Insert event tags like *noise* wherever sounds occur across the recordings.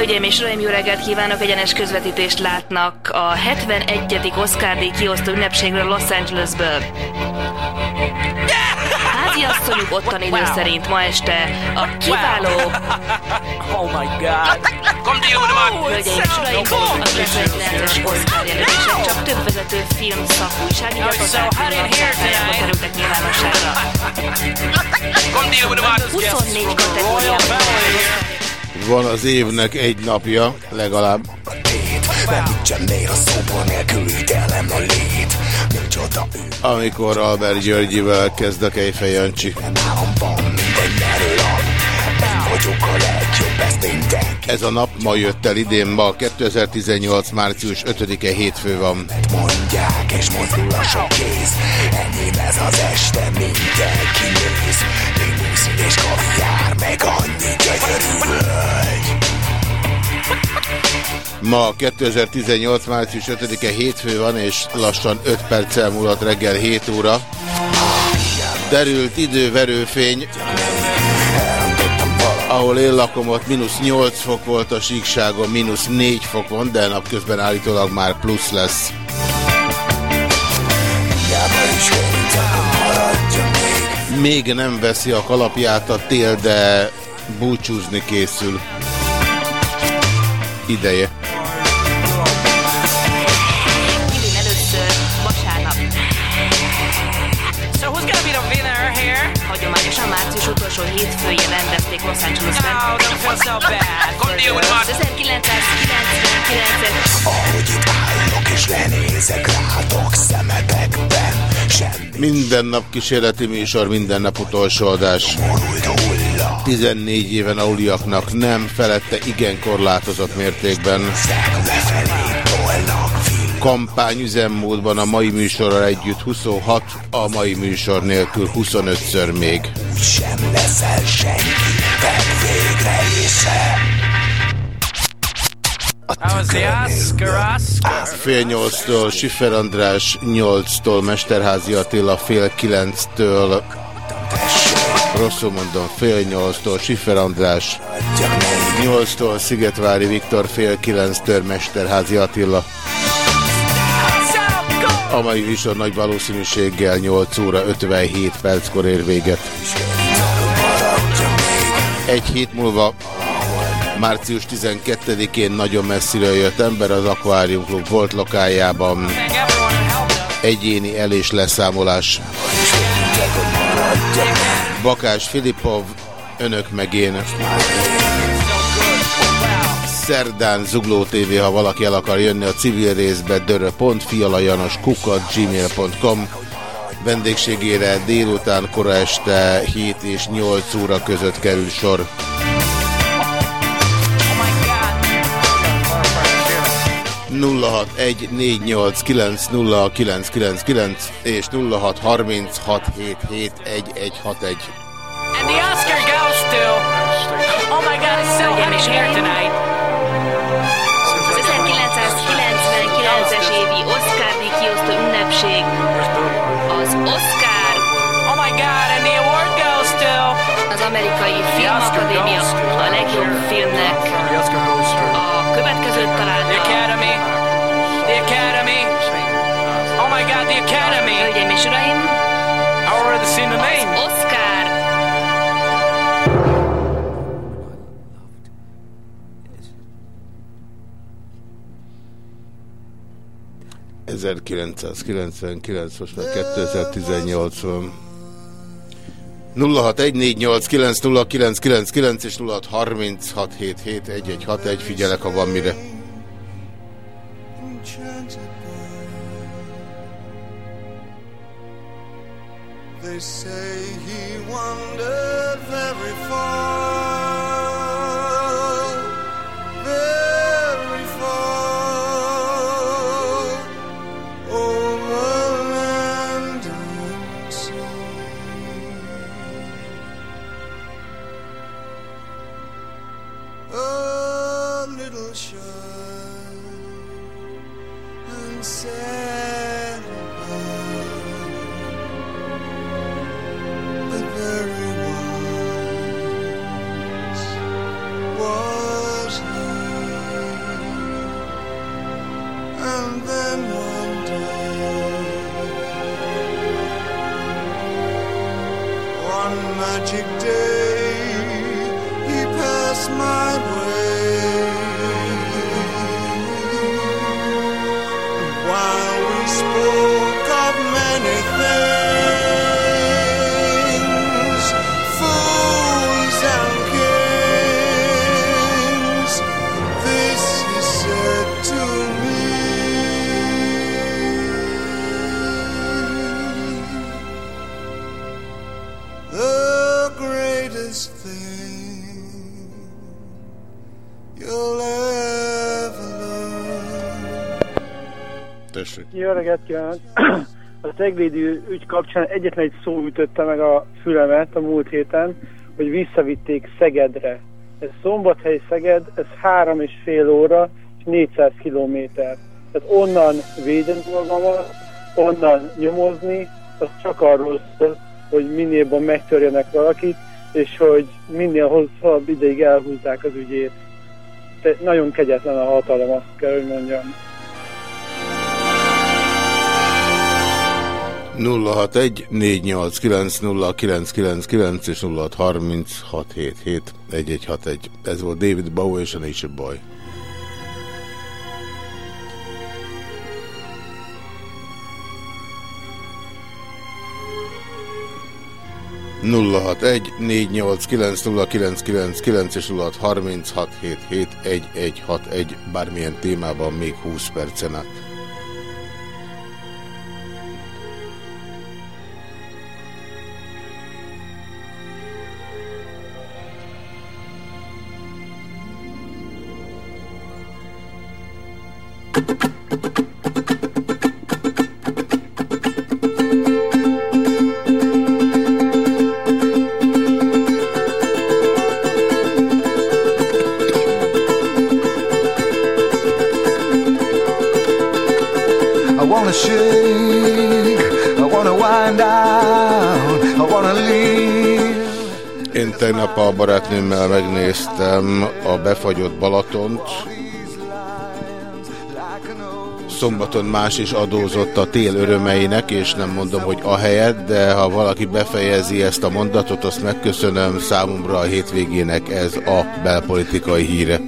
Hölgyeim és Uraim, jó reggelt kívánok! Egyenes közvetítést látnak a 71. Oscar díj kiosztó ünnepségről Los Angelesből. Háziasszonyuk ottan idő szerint ma este a kiváló... *laughs* Oh my god. Hölgyeim és Uraim, a 2009-es Oscar jelölések csak több vezető film szakújság nyilatkozták, kerültek nyilvánosságra. 24 kategóriában Van az évnek egy napja, legalább. Amikor Albert Györgyivel kezd a Kejfej Jancsi. Ez a nap ma jött el idén, ma 2018. március 5-e hétfő van. Mondják és mozdul a sok kéz Enyém ez az este, mindenki néz és kaviár, meg annyi gyönyörű hölgy Ma 2018. március 5-e hétfő van, és lassan 5 perccel múlott reggel 7 óra. Derült időverőfény, ahol én lakom, ott mínusz 8 fok volt a síkságon, mínusz 4 fok van, de napközben állítólag már plusz lesz. Még nem veszi a kalapját a tél, de búcsúzni készül. Ideje. Idén először vasárnap. So who's gonna be the winner here? Hagyományosan március utolsó hétfőjén rendezték Los Angelesben. Oh, don't feel so bad. for you. Az 1999-es Ahogy itt állok és lenézek rátok szemetekben Minden nap kísérleti műsor, minden nap utolsó adás. morult hulla 14 éven aluliaknak nem, felette igen korlátozott mértékben. Szeg lefelé tolnak vill Kampány üzemmódban a mai műsorral együtt 26, a mai műsor nélkül 25-ször még. Sem leszel senki végre észre Fél nyolctól Siffer András, nyolctól Mesterházi Attila, fél kilenctől Rosszul mondom, fél nyolctól Siffer András, nyolctól Szigetvári Viktor, fél kilenctől Mesterházi Attila. A mai műsor nagy valószínűséggel 8 óra 57 perckor ér véget. Egy hét múlva, március 12-én nagyon messziről jött ember az Aquarium Club volt lokájában. Egyéni el- és leszámolás. Bakás Filipov, önök meg én. Szerdán Zugló TV, ha valaki el akar jönni a civil részbe, dörö.fialajanos kukat gmail.com vendégségére délután kora este 7 és 8 óra között kerül sor. 0614890999 és 0636771161. And the Oscar goes to. Oh my god, hot in here tonight. Amerikai filmakadémia a legjobb filmnek a következőt The találta. Academy. The Academy. Oh my god, the Academy. Hölgyeim és uraim, I already seen the name. Oscar 1999, most már 2018 van. 0614890999 és 0636771161, figyelek, ha van mire. They say he wandered very far. A Ceglédi ügy kapcsán egyetlen egy szó ütötte meg a fülemet a múlt héten, hogy visszavitték Szegedre. Ez Szombathely Szeged, ez három és fél óra, és 400 kilométer. Tehát onnan védeni magamat, onnan nyomozni, az csak arról szól, hogy minél jobban megtörjenek valakit, és hogy minél hosszabb ideig elhúzzák az ügyét. De nagyon kegyetlen a hatalom, azt kell, hogy mondjam. 061 489 0999 és 063677 1161. Ez volt David Bowie és a Nature Boy. nulla hat egy négy nyolc kilenc nulla kilenc kilenc kilenc és nulla harminc hat hét hét egy egy hat egy bármilyen témában még 20 percen át. A befagyott Balatont. Szombaton más is adózott a tél örömeinek, és nem mondom, hogy a helyet, de ha valaki befejezi ezt a mondatot, azt megköszönöm. Számomra a hétvégének ez a belpolitikai híre.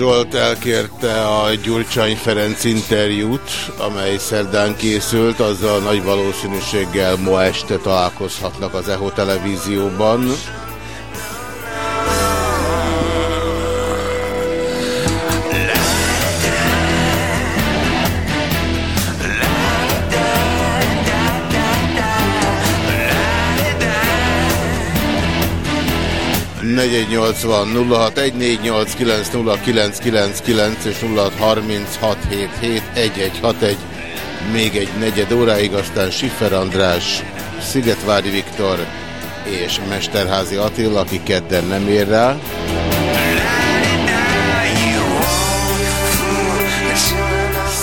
Zsolt elkérte a Gyurcsány Ferenc interjút, amely szerdán készült, azzal nagy valószínűséggel ma este találkozhatnak az EHO televízióban. És 0636771161. Még egy negyed óráig, aztán Siffer András, Szigetvári Viktor és Mesterházi Attila, aki kedden nem ér rá.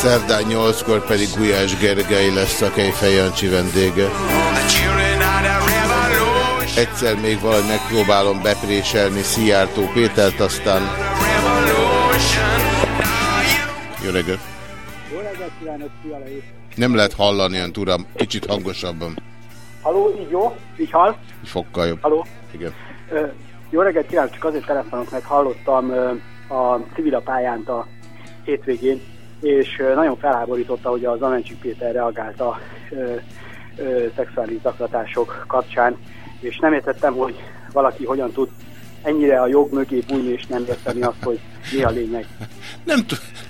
Szerdán 8-kor pedig Gulyás Gergely lesz a Kejfej Jancsi vendége. Egyszer még valahogy megpróbálom bepréselni Szijjártó Pétert, aztán... Jó reggelt! Jó reggelt kívánok! Nem lehet hallani olyan uram, kicsit hangosabban. Haló, így jó? Így hall? Így fokkal jobb. Haló? Igen. Ö, jó reggelt kívánok, csak azért telefonok, mert hallottam ö, a civil pályán a hétvégén, és ö, nagyon felháborította, hogy az Amencsik Péter reagált a ö, ö, szexuális zaklatások kapcsán, és nem értettem, hogy valaki hogyan tud ennyire a jog mögé bújni, és nem érteni azt, hogy mi a lényeg. *laughs* Nem,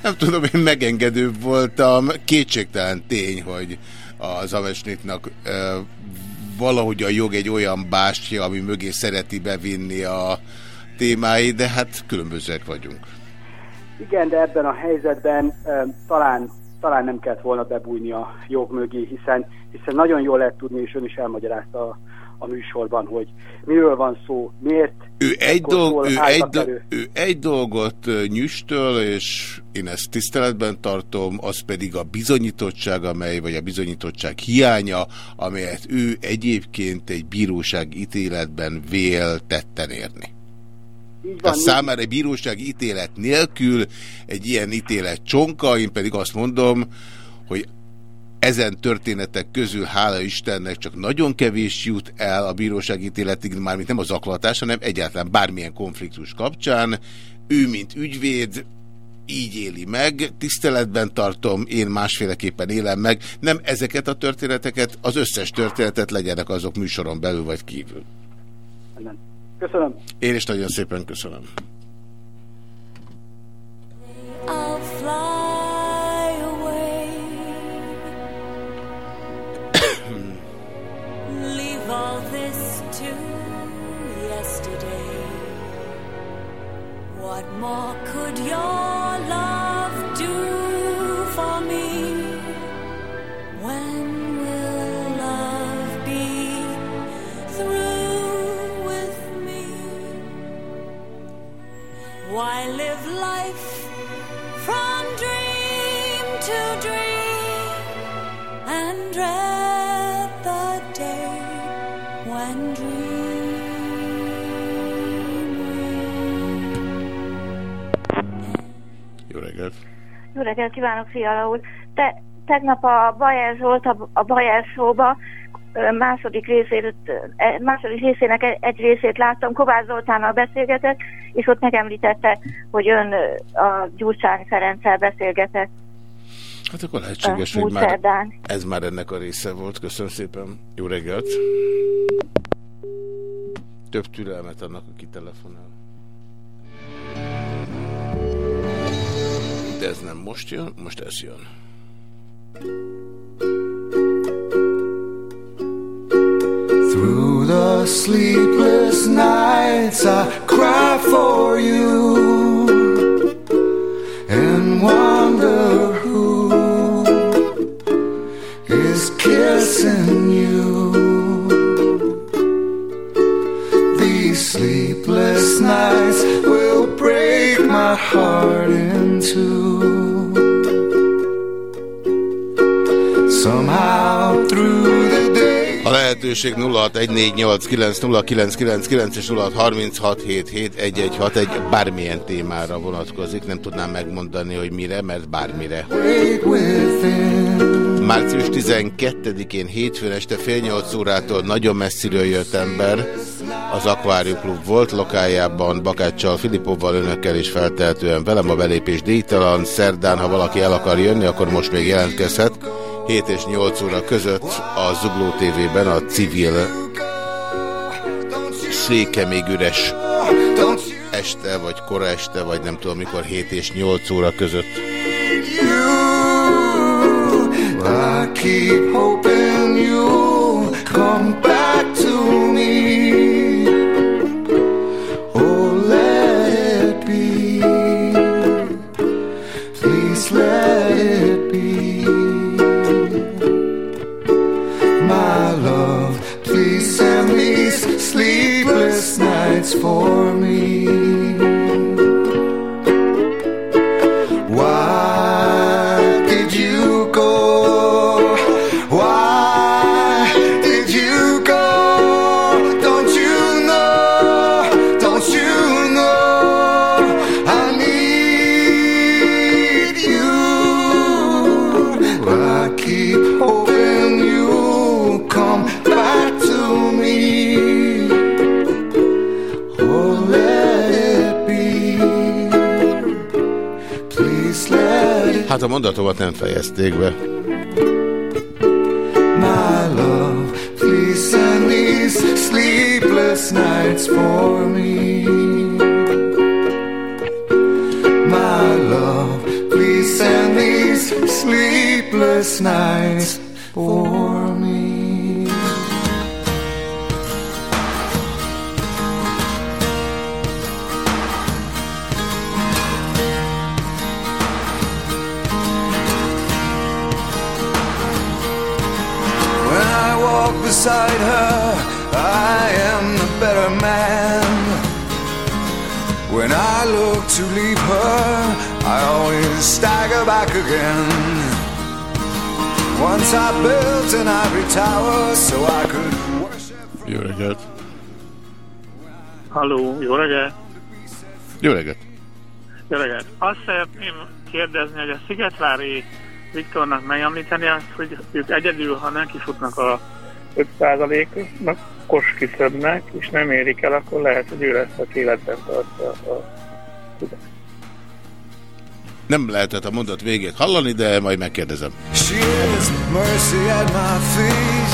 nem tudom, én megengedőbb voltam. Kétségtelen tény, hogy az Avesnitnak e, valahogy a jog egy olyan bástya, ami mögé szereti bevinni a témái, de hát különbözőek vagyunk. Igen, de ebben a helyzetben e, talán, talán nem kellett volna bebújni a jog mögé, hiszen, hiszen nagyon jól lehet tudni, és ön is elmagyarázta a műsorban, hogy miről van szó, miért. Ő egy, dolg, ő, egy, do, ő egy dolgot nyüstöl, és én ezt tiszteletben tartom, az pedig a bizonyítottság, amely, vagy a bizonyítottság hiánya, amelyet ő egyébként egy bíróság ítéletben vél tetten érni. Így van, számára egy bíróság ítélet nélkül egy ilyen ítélet csonka, én pedig azt mondom, hogy ezen történetek közül, hála Istennek, csak nagyon kevés jut el a bíróságítéletig, mármint nem a zaklatás, hanem egyáltalán bármilyen konfliktus kapcsán. Ő, mint ügyvéd, így éli meg, tiszteletben tartom, én másféleképpen élem meg. Nem ezeket a történeteket, az összes történetet legyenek azok műsoron belül vagy kívül. Köszönöm. Én is nagyon szépen köszönöm. Reggelt kívánok, Fiala úr! Te, tegnap a Bajer Zsolt a, a Bajer Show-ba második, részét, e, második részének egy részét láttam, Kovács Zoltánnal beszélgetett, és ott megemlítette, hogy ön a Gyurcsány Ferenccel beszélgetett. Hát akkor lehetséges, hogy már ez már ennek a része volt. Köszönöm szépen. Jó reggelt! Több türelmet annak, aki telefonál. Ez nem most jön, most ez jön. Through the sleepless nights I cry for you And wonder who is kissing you These sleepless nights will break my heart in A lehetőség 0614890999 és 0636771161 bármilyen témára vonatkozik. Nem tudnám megmondani, hogy mire, mert bármire. Március 12-én hétfőn este fél nyolc órától nagyon messziről jött ember az Aquarium Klub volt lokájában, Bakáccsal, Filipovval, önökkel is feltehetően velem a belépés díjtalan. Szerdán, ha valaki el akar jönni, akkor most még jelentkezhet. 7 és 8 óra között a Zugló TV-ben a civil széke még üres este, vagy kora este, vagy nem tudom mikor, 7 és 8 óra között. I keep hoping you'll come back to me. Hát a mondatomat nem fejezték be. My love, please send these sleepless nights for me. My love, please send these sleepless nights for me. Beside her, I am the better man. When I look to leave her, I always stagger back again. Once I built an ivory tower so I could worship. Jó reggelt! Halló, jó reggelt! Jó reggelt! Jó reggelt! Azt szeretném kérdezni, hogy a Szigetvári Viktornak megemlíteni azt, hogy ők egyedül, ha nem kifutnak a 5%-nak, kos kiszöbnek, és nem érik el, akkor lehet, hogy ő lesz, aki életben tartja a Nem lehetett a mondat végét hallani, de majd megkérdezem. She is mercy at my feet.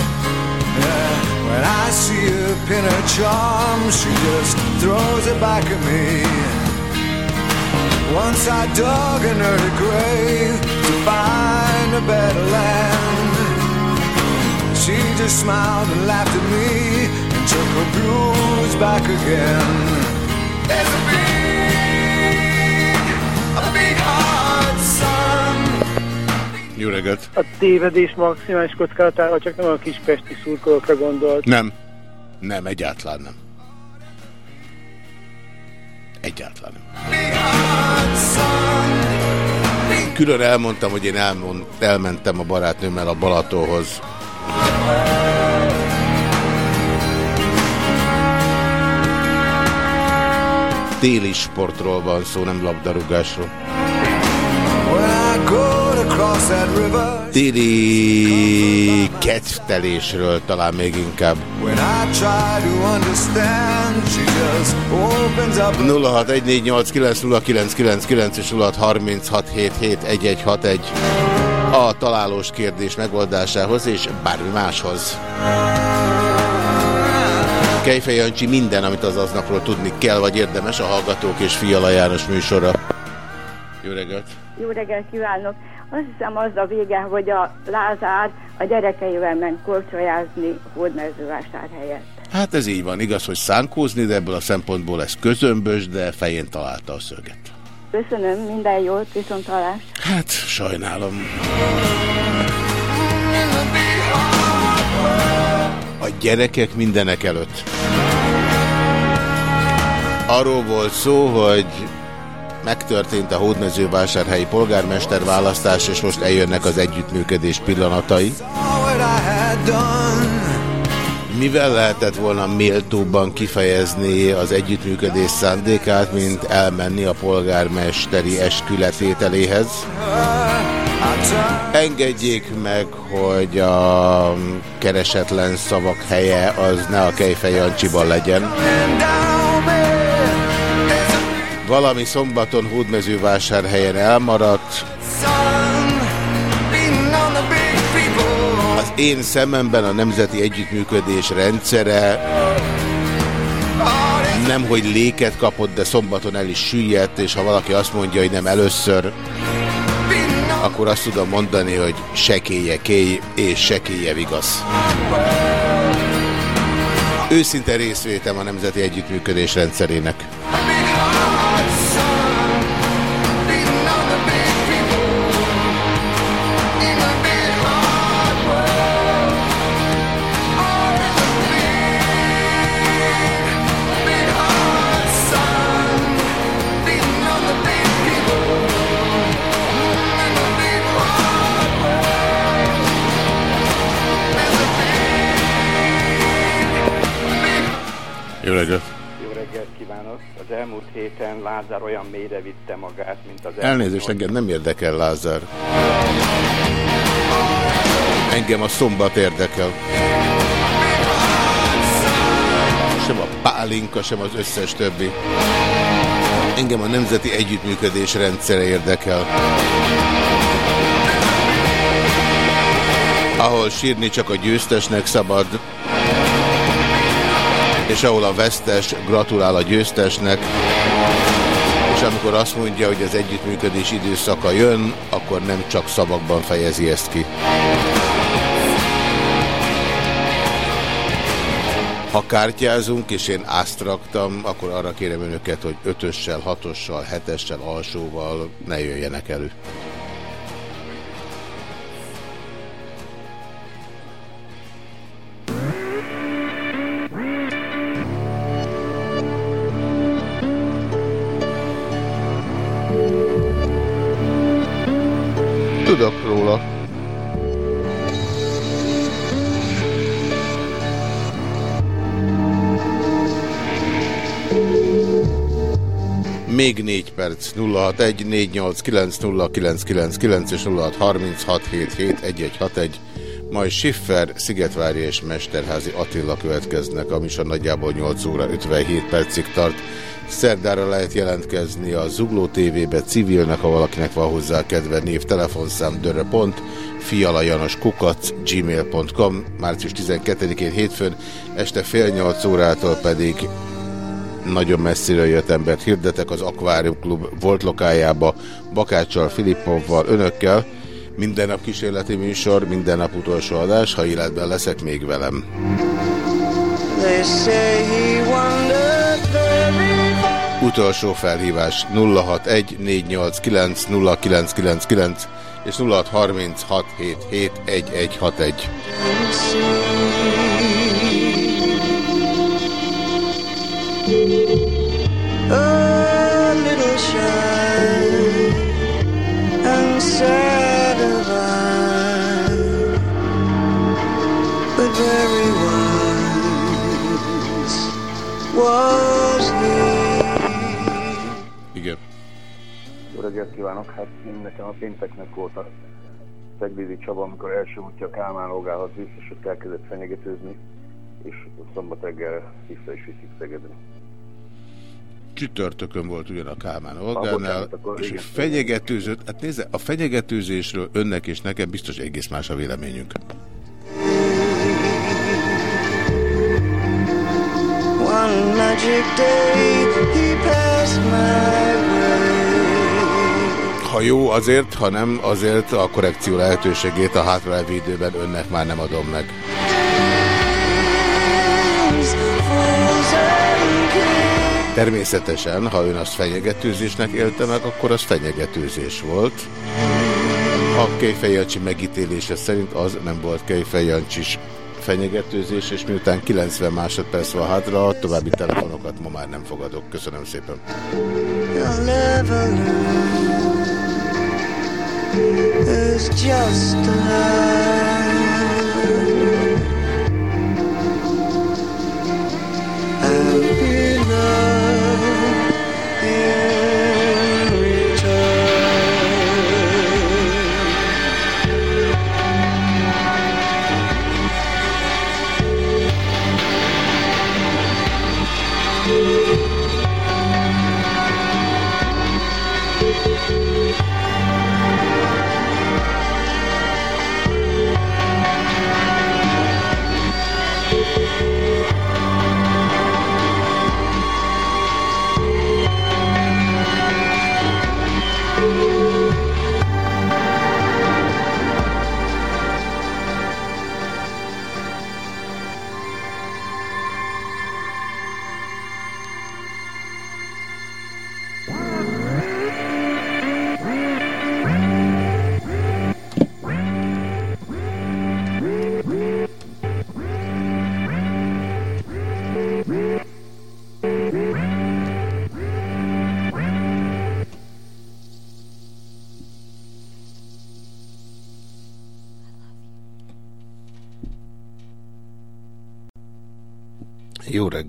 Yeah, when I see her pin her charm, she just throws it back at me. Once I dug an early grave to find a better land. She just smiled and laughed at me and took her blues back again. There's a big, a big hard sun. Jó reggelt! A tévedés maximális kockázatával csak nem a kispesti szurkolókra gondolt. Nem. Nem, egyáltalán nem. Egyáltalán nem. Külön elmondtam, hogy én elmond, elmentem a barátnőmmel a Balatóhoz. Téli sportról van szó, nem labdarúgásról. Téli kedvtelésről talán még inkább. when I try to understand, she just opens up 0614890999 és 0636771161 a találós kérdés megoldásához és bármi máshoz. Kejfej Jancsi minden, amit az aznapról tudni kell, vagy érdemes a Hallgatók és Fiala János műsora. Jó reggelt! Jó reggelt kívánok! Azt hiszem az a vége, hogy a Lázár a gyerekeivel ment korcsolyázni hódmezővásár helyett. Hát ez így van, igaz, hogy szánkózni, de ebből a szempontból ez közömbös, de fején találta a szöget. Köszönöm, minden jót, viszont hallás. Hát, sajnálom. A gyerekek mindenek előtt. Arról volt szó, hogy megtörtént a hódmezővásárhelyi polgármester választás, és most eljönnek az együttműködés pillanatai. Mivel lehetett volna méltóbban kifejezni az együttműködés szándékát, mint elmenni a polgármesteri eskületételéhez? Engedjék meg, hogy a keresetlen szavak helye az ne a Kejfej Jancsiban legyen. Valami szombaton Hódmezővásárhelyen elmaradt. Én szememben a Nemzeti Együttműködés rendszere nem, hogy léket kapott, de szombaton el is süllyedt, és ha valaki azt mondja, hogy nem először, akkor azt tudom mondani, hogy sekélye kéj és sekélye vigasz. Őszinte részvétem a Nemzeti Együttműködés rendszerének. Jó reggelt! Jó reggelt kívánok! Az elmúlt héten Lázár olyan mélyre vitte magát, mint az Elnézést, engem nem érdekel Lázár. Engem a szombat érdekel. Sem a pálinka, sem az összes többi. Engem a Nemzeti Együttműködés rendszere érdekel. Ahol sírni csak a győztesnek szabad, és ahol a vesztes gratulál a győztesnek, és amikor azt mondja, hogy az együttműködés időszaka jön, akkor nem csak szavakban fejezi ezt ki. Ha kártyázunk, és én azt raktam, akkor arra kérem önöket, hogy ötössel, hatossal, hetessel, alsóval ne jöjjenek elő. Perc. 061 489 és 0636771161. Majd Schiffer, Szigetvári és Mesterházi Attila következnek, a nagyjából 8 óra 57 percig tart. Szerdára lehet jelentkezni a Zugló TV-be civilnek, ha valakinek van hozzá kedve név, telefonszám dörre.pont, fialajanos kukac, gmail.com, március 12-én hétfőn, este fél nyolc órától pedig nagyon messziről jött embert hirdetek az Aquarium Klub volt lokájába, Bakáccsal, Filippovval, önökkel. Minden nap kísérleti műsor, minden nap utolsó adás, ha életben leszek még velem. Utolsó felhívás 061 489 0999 és 0636771161. A little shy and sad of eye, but very wise was he. Igen. Jó reggelt kívánok! Hát én nekem a pénteknek volt a Szeglédi Csaba, amikor első útja Kálmán Olgához biztos, hogy elkezdett fenyegetőzni, és szombat reggel vissza is viszik Szegedre. Csütörtökön volt ugyan a Kálmán Ah, Olgánál, és igen. fenyegetőzött, hát nézze, a fenyegetőzésről önnek és nekem biztos egész más a véleményünk. One magic day he passed my way. Ha jó azért, ha nem azért a korrekció lehetőségét a hátralévő időben önnek már nem adom meg. Természetesen, ha ön azt fenyegetőzésnek élte meg, akkor az fenyegetőzés volt. A Kejfej Jancsi megítélése szerint az nem volt Kejfej Jancsis fenyegetőzés, és miután 90 másodperc van hátra, további telefonokat ma már nem fogadok. Köszönöm szépen. It's just a lie.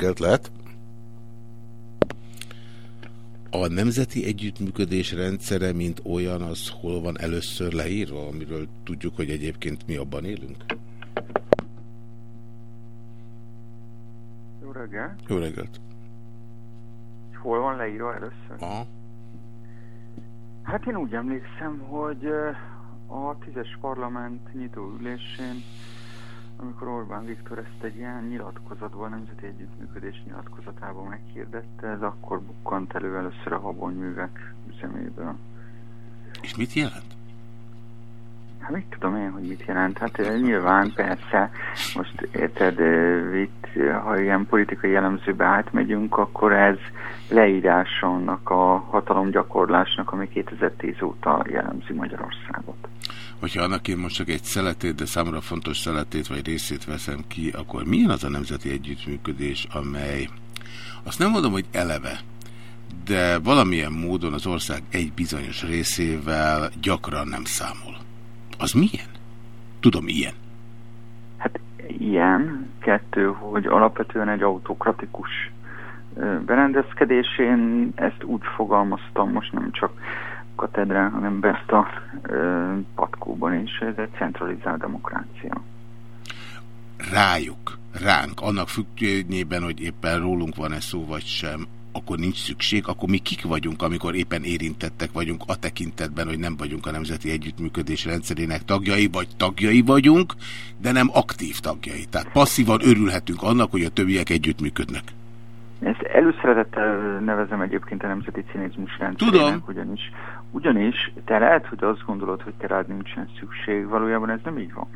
Reggelt lehet. A nemzeti együttműködés rendszere, mint olyan, az hol van először leírva, amiről tudjuk, hogy egyébként mi abban élünk? Jó reggelt. Jó reggelt. Hol van leírva először? Aha. Hát én úgy emlékszem, hogy a tízes parlament nyitó ülésén, amikor Orbán Viktor ezt egy ilyen nyilatkozatban, nemzeti együttműködés nyilatkozatában meghirdette, ez akkor bukkant elő először a habonyművek üzeméből. És mit jelent? Hát mit tudom én, hogy mit jelent? Hát eh, nyilván persze, most érted, eh, itt, eh, ha ilyen politikai jellemzőbe átmegyünk, akkor ez leírása annak a hatalomgyakorlásnak, ami 2010 óta jellemzi Magyarországot. Hogyha annak én most csak egy szeletét, de számomra fontos szeletét vagy részét veszem ki, akkor milyen az a nemzeti együttműködés, amely azt nem mondom, hogy eleve, de valamilyen módon az ország egy bizonyos részével gyakran nem számol. Az milyen? Tudom, ilyen. Ilyen, kettő, hogy alapvetően egy autokratikus ö, berendezkedés. Én ezt úgy fogalmaztam, most nem csak katedrán, hanem best a ö, patkóban is, ez egy centralizált demokrácia. Rájuk, ránk, annak függvényében, hogy éppen rólunk van-e szó vagy sem, akkor nincs szükség, akkor mi kik vagyunk, amikor éppen érintettek vagyunk a tekintetben, hogy nem vagyunk a Nemzeti Együttműködés rendszerének tagjai, vagy tagjai vagyunk, de nem aktív tagjai. Tehát passzívan örülhetünk annak, hogy a többiek együttműködnek. Ezt előszeretettel nevezem egyébként a nemzeti cinizmus rendszerének, Tudom. ugyanis, ugyanis te lehet, hogy azt gondolod, hogy te rád nincsen szükség, valójában ez nem így van.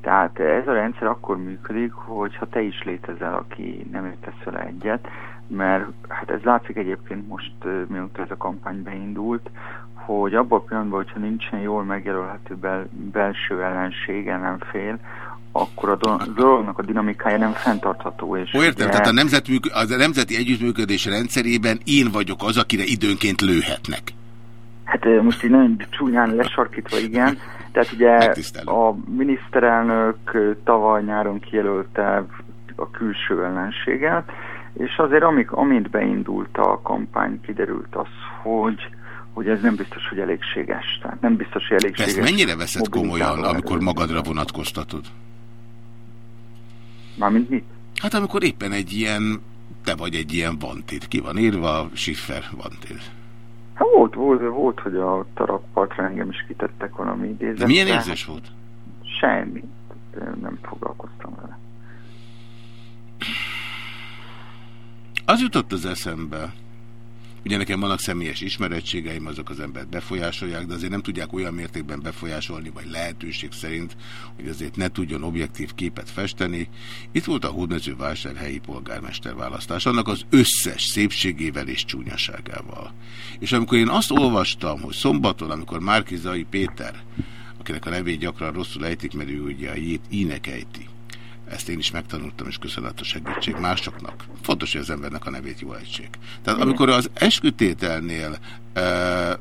Tehát ez a rendszer akkor működik, hogyha te is létezel, aki nem értesz vele egyet, mert hát ez látszik egyébként most, mióta ez a kampány beindult, hogy abban a pillanatban, hogyha nincsen jól megjelölhető bel, belső ellenség, ellenfél, akkor a do- dolognak a dinamikája nem fenntartható. És Ó, értem, ugye- tehát a, nemzetműk, a Nemzeti Együttműködés rendszerében én vagyok az, akire időnként lőhetnek. Hát most így nagyon csúnyán lesarkítva, igen. Tehát ugye a miniszterelnök tavaly nyáron kijelölte a külső ellenséget, és azért amik, amint beindult a kampány, kiderült az, hogy hogy ez nem biztos, hogy elégséges. Tehát nem biztos, hogy elégséges. ezt mennyire veszed komolyan, amikor magadra vonatkoztatod? Mármint mit? Hát amikor éppen egy ilyen, te vagy egy ilyen vantét, ki van írva, Schiffer vantét. Hát volt, volt, volt, hogy a tarappartra engem is kitettek valami idézetre. De milyen érzés volt? Semmi. Nem foglalkoztam vele. Az jutott az eszembe, ugye nekem vannak személyes ismerettségeim, azok az embert befolyásolják, de azért nem tudják olyan mértékben befolyásolni, vagy lehetőség szerint, hogy azért ne tudjon objektív képet festeni. Itt volt a hódmezővásárhelyi polgármester választás, annak az összes szépségével és csúnyaságával. És amikor én azt olvastam, hogy szombaton, amikor Márkizai Péter, akinek a nevét gyakran rosszul ejtik, mert ő ugye a jét ínek ejti, ezt én is megtanultam, és köszönet a segítség másoknak. Fontos, hogy az embernek a nevét jól ejtsék. Tehát amikor az eskütételnél e,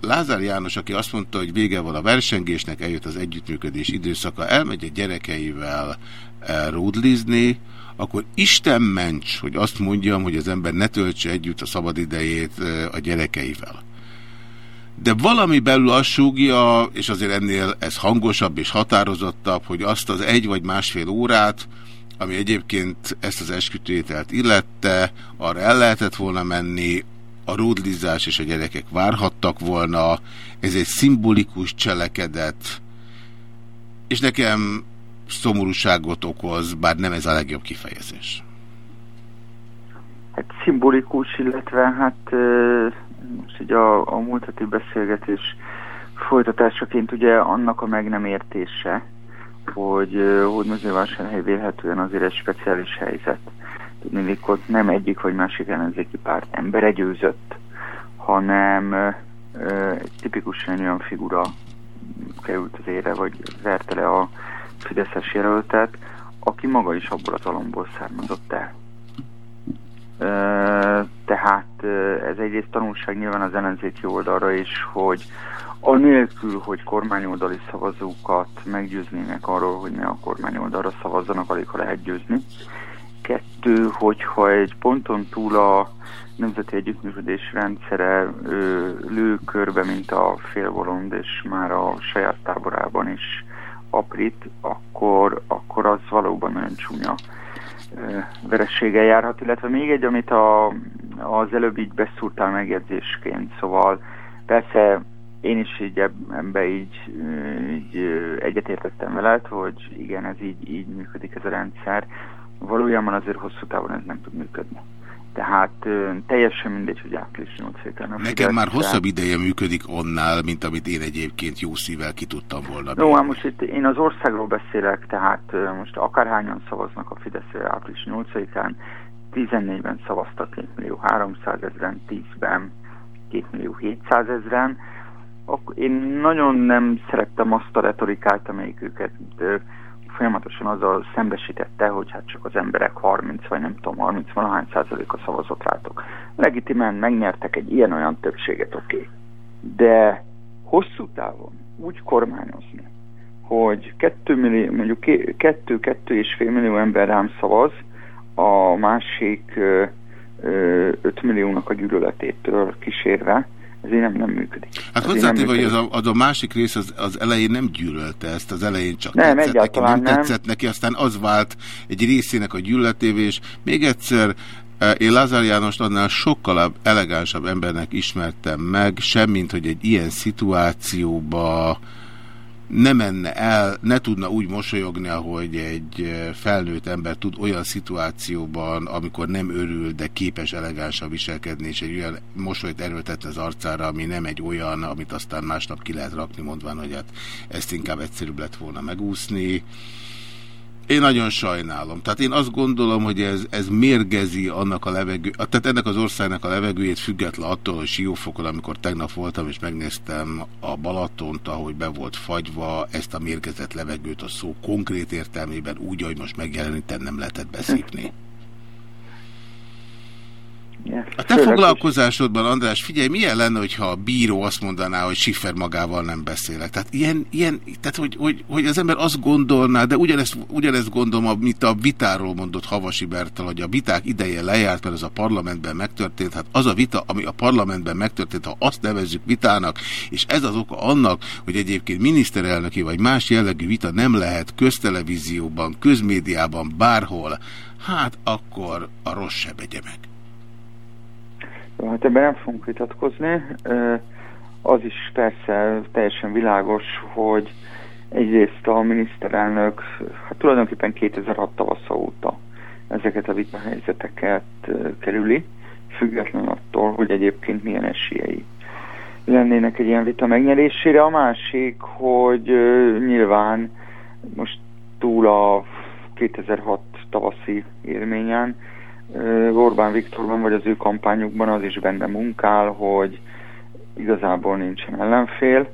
Lázár János, aki azt mondta, hogy vége van a versengésnek, eljött az együttműködés időszaka, elmegy a gyerekeivel e, ródlizni, akkor Isten ments, hogy azt mondjam, hogy az ember ne töltse együtt a szabadidejét a gyerekeivel de valami belül azt súgja, és azért ennél ez hangosabb és határozottabb, hogy azt az egy vagy másfél órát, ami egyébként ezt az eskütételt illette, arra el lehetett volna menni, a ródlizás és a gyerekek várhattak volna, ez egy szimbolikus cselekedet, és nekem szomorúságot okoz, bár nem ez a legjobb kifejezés. Hát szimbolikus, illetve hát ö, így a, a múlt heti beszélgetés folytatásaként ugye annak a meg nem értése, hogy Hódmezővásárhely vélhetően azért egy speciális helyzet. Tudni, ott nem egyik vagy másik ellenzéki párt embere győzött, hanem ö, tipikusan olyan figura került az ére, vagy verte le a Fideszes jelöltet, aki maga is abból az alomból származott el. Tehát ez egyrészt tanulság nyilván az ellenzéki oldalra is, hogy anélkül, hogy kormányoldali szavazókat meggyőznének arról, hogy ne a kormányoldalra szavazzanak, alig ha lehet győzni. Kettő, hogyha egy ponton túl a nemzeti együttműködés rendszere lő körbe, mint a félbolond, és már a saját táborában is aprít, akkor, akkor az valóban nagyon csúnya verességgel járhat. Illetve még egy, amit a, az előbb így beszúrtál megjegyzésként, szóval persze én is így ebbe így, így egyetértettem veled, hogy igen, ez így, így működik ez a rendszer. Valójában azért hosszú távon ez nem tud működni. Tehát ö, teljesen mindegy, hogy április 8 Nekem már hosszabb ideje működik onnál, mint amit én egyébként jó szívvel ki tudtam volna. Jó, hát most itt én az országról beszélek, tehát ö, most akárhányan szavaznak a Fideszre április 8-án, 14-ben szavaztak 2 millió 300 ezeren, 10-ben 2 millió 700 ezeren, én nagyon nem szerettem azt a retorikát, amelyik őket folyamatosan azzal szembesítette, hogy hát csak az emberek 30 vagy nem tudom, 30 valahány százaléka szavazott rátok. Legitimen megnyertek egy ilyen-olyan többséget, oké. Okay. De hosszú távon úgy kormányozni, hogy 2 millió, mondjuk 2-2 és fél millió ember rám szavaz, a másik 5 milliónak a gyűlöletétől kísérve, ez nem, nem működik. Hát hozzátéve, hogy az a, az a másik rész az, az elején nem gyűlölte ezt, az elején csak nem, tetszett neki, nem, nem. tetszett neki, aztán az vált egy részének a gyűlöletévé, és még egyszer eh, én Lázár Jánost annál sokkal elegánsabb embernek ismertem meg, semmint, hogy egy ilyen szituációba ne menne el, ne tudna úgy mosolyogni, ahogy egy felnőtt ember tud olyan szituációban, amikor nem örül, de képes elegánsan viselkedni, és egy olyan mosolyt erőltetni az arcára, ami nem egy olyan, amit aztán másnap ki lehet rakni, mondván, hogy hát ezt inkább egyszerűbb lett volna megúszni. Én nagyon sajnálom. Tehát én azt gondolom, hogy ez, ez mérgezi annak a levegő, tehát ennek az országnak a levegőjét független attól, hogy Siófokon, amikor tegnap voltam és megnéztem a Balatont, ahogy be volt fagyva, ezt a mérgezett levegőt a szó konkrét értelmében úgy, hogy most megjelenítem, nem lehetett beszépni. A te foglalkozásodban, András, figyelj, milyen lenne, hogyha a bíró azt mondaná, hogy Schiffer magával nem beszélek. Tehát, ilyen, ilyen, tehát hogy, hogy, hogy az ember azt gondolná, de ugyanezt, ugyanezt gondolom, mint a vitáról mondott Havasi Bertal, hogy a viták ideje lejárt, mert ez a parlamentben megtörtént. Hát az a vita, ami a parlamentben megtörtént, ha azt nevezzük vitának, és ez az oka annak, hogy egyébként miniszterelnöki vagy más jellegű vita nem lehet köztelevízióban, közmédiában, bárhol, hát akkor a rossz se begye meg. Hát ebben nem fogunk vitatkozni. Az is persze teljesen világos, hogy egyrészt a miniszterelnök hát tulajdonképpen 2006 tavasza óta ezeket a vitahelyzeteket kerüli, független attól, hogy egyébként milyen esélyei lennének egy ilyen vita megnyerésére. A másik, hogy nyilván most túl a 2006 tavaszi élményen Orbán Viktorban vagy az ő kampányukban az is benne munkál, hogy igazából nincsen ellenfél,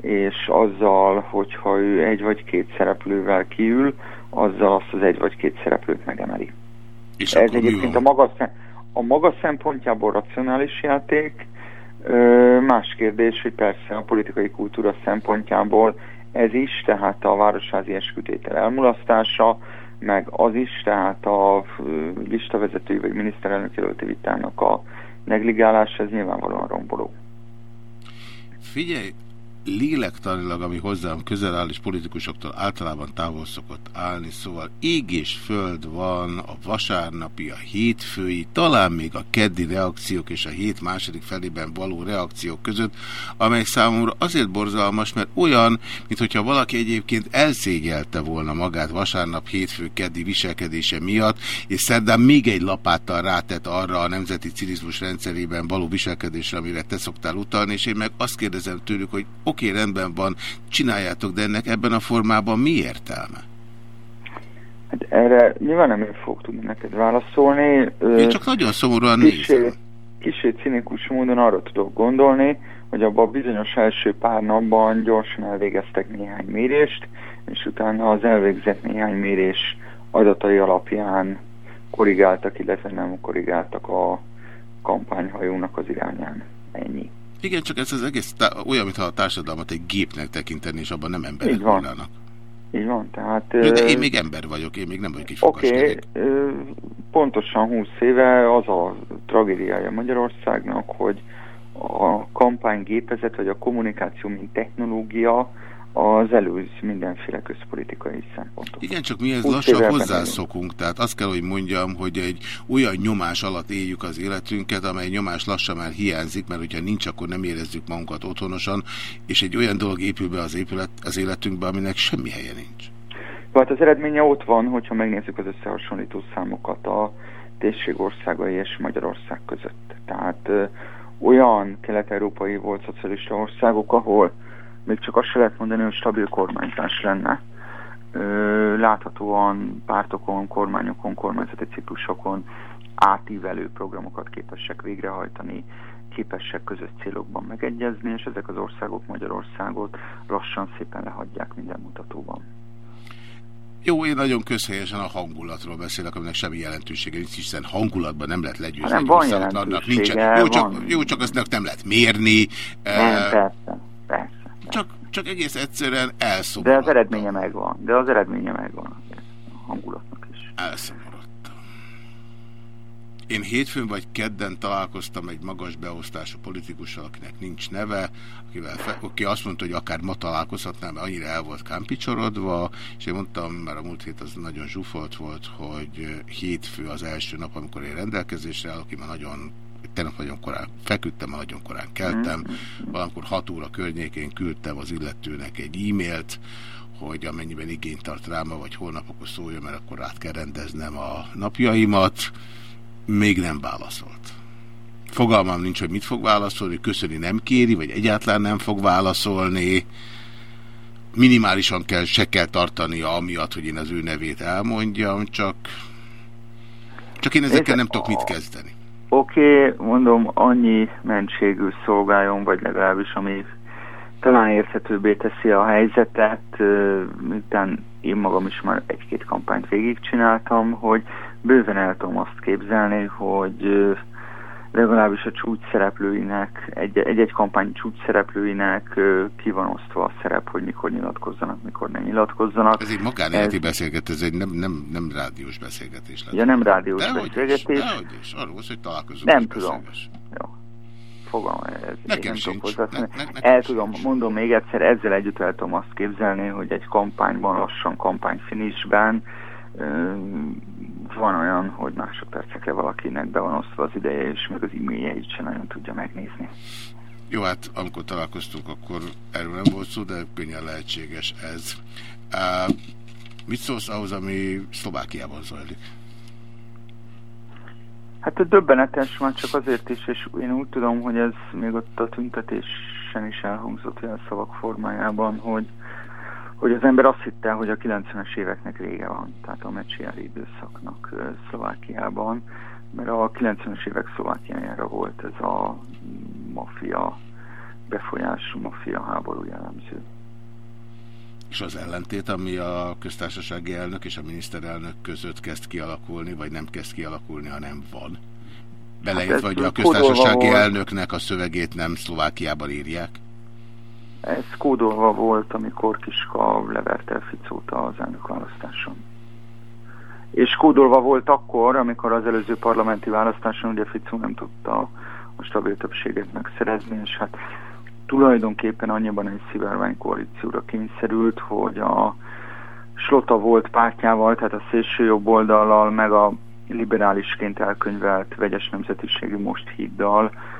és azzal, hogyha ő egy vagy két szereplővel kiül, azzal azt az egy vagy két szereplőt megemeli. És Ez egyébként a maga, a maga szempontjából racionális játék, más kérdés, hogy persze a politikai kultúra szempontjából ez is, tehát a városházi eskütétel elmulasztása, meg az is, tehát a listavezető vagy miniszterelnök jelölti vitának a negligálás, ez nyilvánvalóan romboló. Figyelj, lélektanilag, ami hozzám közel áll, és politikusoktól általában távol szokott állni, szóval ég és föld van a vasárnapi, a hétfői, talán még a keddi reakciók és a hét második felében való reakciók között, amely számomra azért borzalmas, mert olyan, mintha valaki egyébként elszégyelte volna magát vasárnap, hétfő, keddi viselkedése miatt, és szerdán még egy lapáttal rátett arra a nemzeti cinizmus rendszerében való viselkedésre, amire te szoktál utalni, és én meg azt kérdezem tőlük, hogy oké, okay, rendben van, csináljátok, de ennek ebben a formában mi értelme? Hát erre nyilván nem én fogok tudni neked válaszolni. Én csak nagyon szomorúan nézem. Kicsit cinikus módon arra tudok gondolni, hogy abban a bizonyos első pár napban gyorsan elvégeztek néhány mérést, és utána az elvégzett néhány mérés adatai alapján korrigáltak, illetve nem korrigáltak a kampányhajónak az irányán. Ennyi. Igen, csak ez az egész olyan, mintha a társadalmat egy gépnek tekinteni, és abban nem emberek Így van. volnának. Így van, tehát... Jó, de én még ember vagyok, én még nem vagyok egy Oké, okay, pontosan 20 éve az a tragédiája Magyarországnak, hogy a kampánygépezet vagy a kommunikáció, mint technológia az előz mindenféle közpolitikai szempontot. Igen, csak mi ez lassan hozzászokunk, tehát azt kell, hogy mondjam, hogy egy olyan nyomás alatt éljük az életünket, amely nyomás lassan már hiányzik, mert hogyha nincs, akkor nem érezzük magunkat otthonosan, és egy olyan dolog épül be az, épület, az életünkbe, aminek semmi helye nincs. Hát az eredménye ott van, hogyha megnézzük az összehasonlító számokat a térség országai és Magyarország között. Tehát ö, olyan kelet-európai volt szocialista országok, ahol még csak azt se lehet mondani, hogy stabil kormányzás lenne. Láthatóan pártokon, kormányokon, kormányzati ciklusokon átívelő programokat képesek végrehajtani, képesek közös célokban megegyezni, és ezek az országok Magyarországot lassan szépen lehagyják minden mutatóban. Jó, én nagyon közhelyesen a hangulatról beszélek, aminek semmi jelentősége nincs, hiszen hangulatban nem lehet legyőzni Nem, van országot, annak nincsen. jelentősége, Jó csak, van. jó, csak azt nem lehet mérni. Nem, eh, persze, persze. Csak, csak egész egyszerűen De elszomorodtam. az eredménye megvan. De az eredménye megvan. A hangulatnak is. Elszomorodtam. Én hétfőn vagy kedden találkoztam egy magas beosztású politikussal, akinek nincs neve, akivel fe, aki azt mondta, hogy akár ma találkozhatnám, mert annyira el volt kámpicsorodva, és én mondtam, mert a múlt hét az nagyon zsúfolt volt, hogy hétfő az első nap, amikor én rendelkezésre állok, én már nagyon tegnap nagyon korán feküdtem, nagyon korán keltem, valamikor 6 óra környékén küldtem az illetőnek egy e-mailt, hogy amennyiben igényt tart rám, vagy holnap, akkor szóljon, mert akkor át kell rendeznem a napjaimat. Még nem válaszolt. Fogalmam nincs, hogy mit fog válaszolni, köszöni nem kéri, vagy egyáltalán nem fog válaszolni. Minimálisan kell, se kell tartania amiatt, hogy én az ő nevét elmondjam, csak, csak én ezekkel nem tudok mit kezdeni. Oké, okay, mondom, annyi mentségű szolgáljon, vagy legalábbis ami talán érthetőbbé teszi a helyzetet, miután én magam is már egy-két kampányt végigcsináltam, hogy bőven el tudom azt képzelni, hogy legalábbis a csúcs szereplőinek, egy- egy-egy kampány csúcs szereplőinek ki van osztva a szerep, hogy mikor nyilatkozzanak, mikor nem nyilatkozzanak. Ez egy magánéleti beszélgetés, ez egy nem, nem, nem rádiós beszélgetés. lett. Ja, nem rádiós Dehogy is, beszélgetés. dehogy is. Arról hogy találkozunk Nem tudom. Jó. Fogalma, ez Nekem nem sincs. Ne- ne- nekem El tudom, mondom még egyszer, ezzel együtt el tudom azt képzelni, hogy egy kampányban, lassan kampányfinisben van olyan, hogy másodpercekre valakinek be van osztva az ideje, és meg az e-mailjeit sem nagyon tudja megnézni. Jó, hát amikor találkoztunk, akkor erről nem volt szó, de könnyen lehetséges ez. Uh, mit szólsz ahhoz, ami Szlovákiában zajlik? Hát döbbenetes már csak azért is, és én úgy tudom, hogy ez még ott a tüntetésen is elhangzott olyan szavak formájában, hogy, hogy az ember azt hitte, hogy a 90-es éveknek vége van, tehát a mecsiári időszaknak Szlovákiában, mert a 90-es évek Szlovákiájára volt ez a maffia befolyású maffia háború jellemző. És az ellentét, ami a köztársasági elnök és a miniszterelnök között kezd kialakulni, vagy nem kezd kialakulni, hanem van. Beleértve, Hát hogy a köztársasági elnöknek a szövegét nem Szlovákiában írják. Ez kódolva volt, amikor Kiska leverte el Ficót az elnökválasztáson. És kódolva volt akkor, amikor az előző parlamenti választáson ugye Ficó nem tudta a stabil többséget megszerezni, és hát tulajdonképpen annyiban egy szivárvány koalícióra kényszerült, hogy a Slota volt pártjával, tehát a szélső jobb oldallal, meg a liberálisként elkönyvelt vegyes nemzetiségű most hiddal, ö,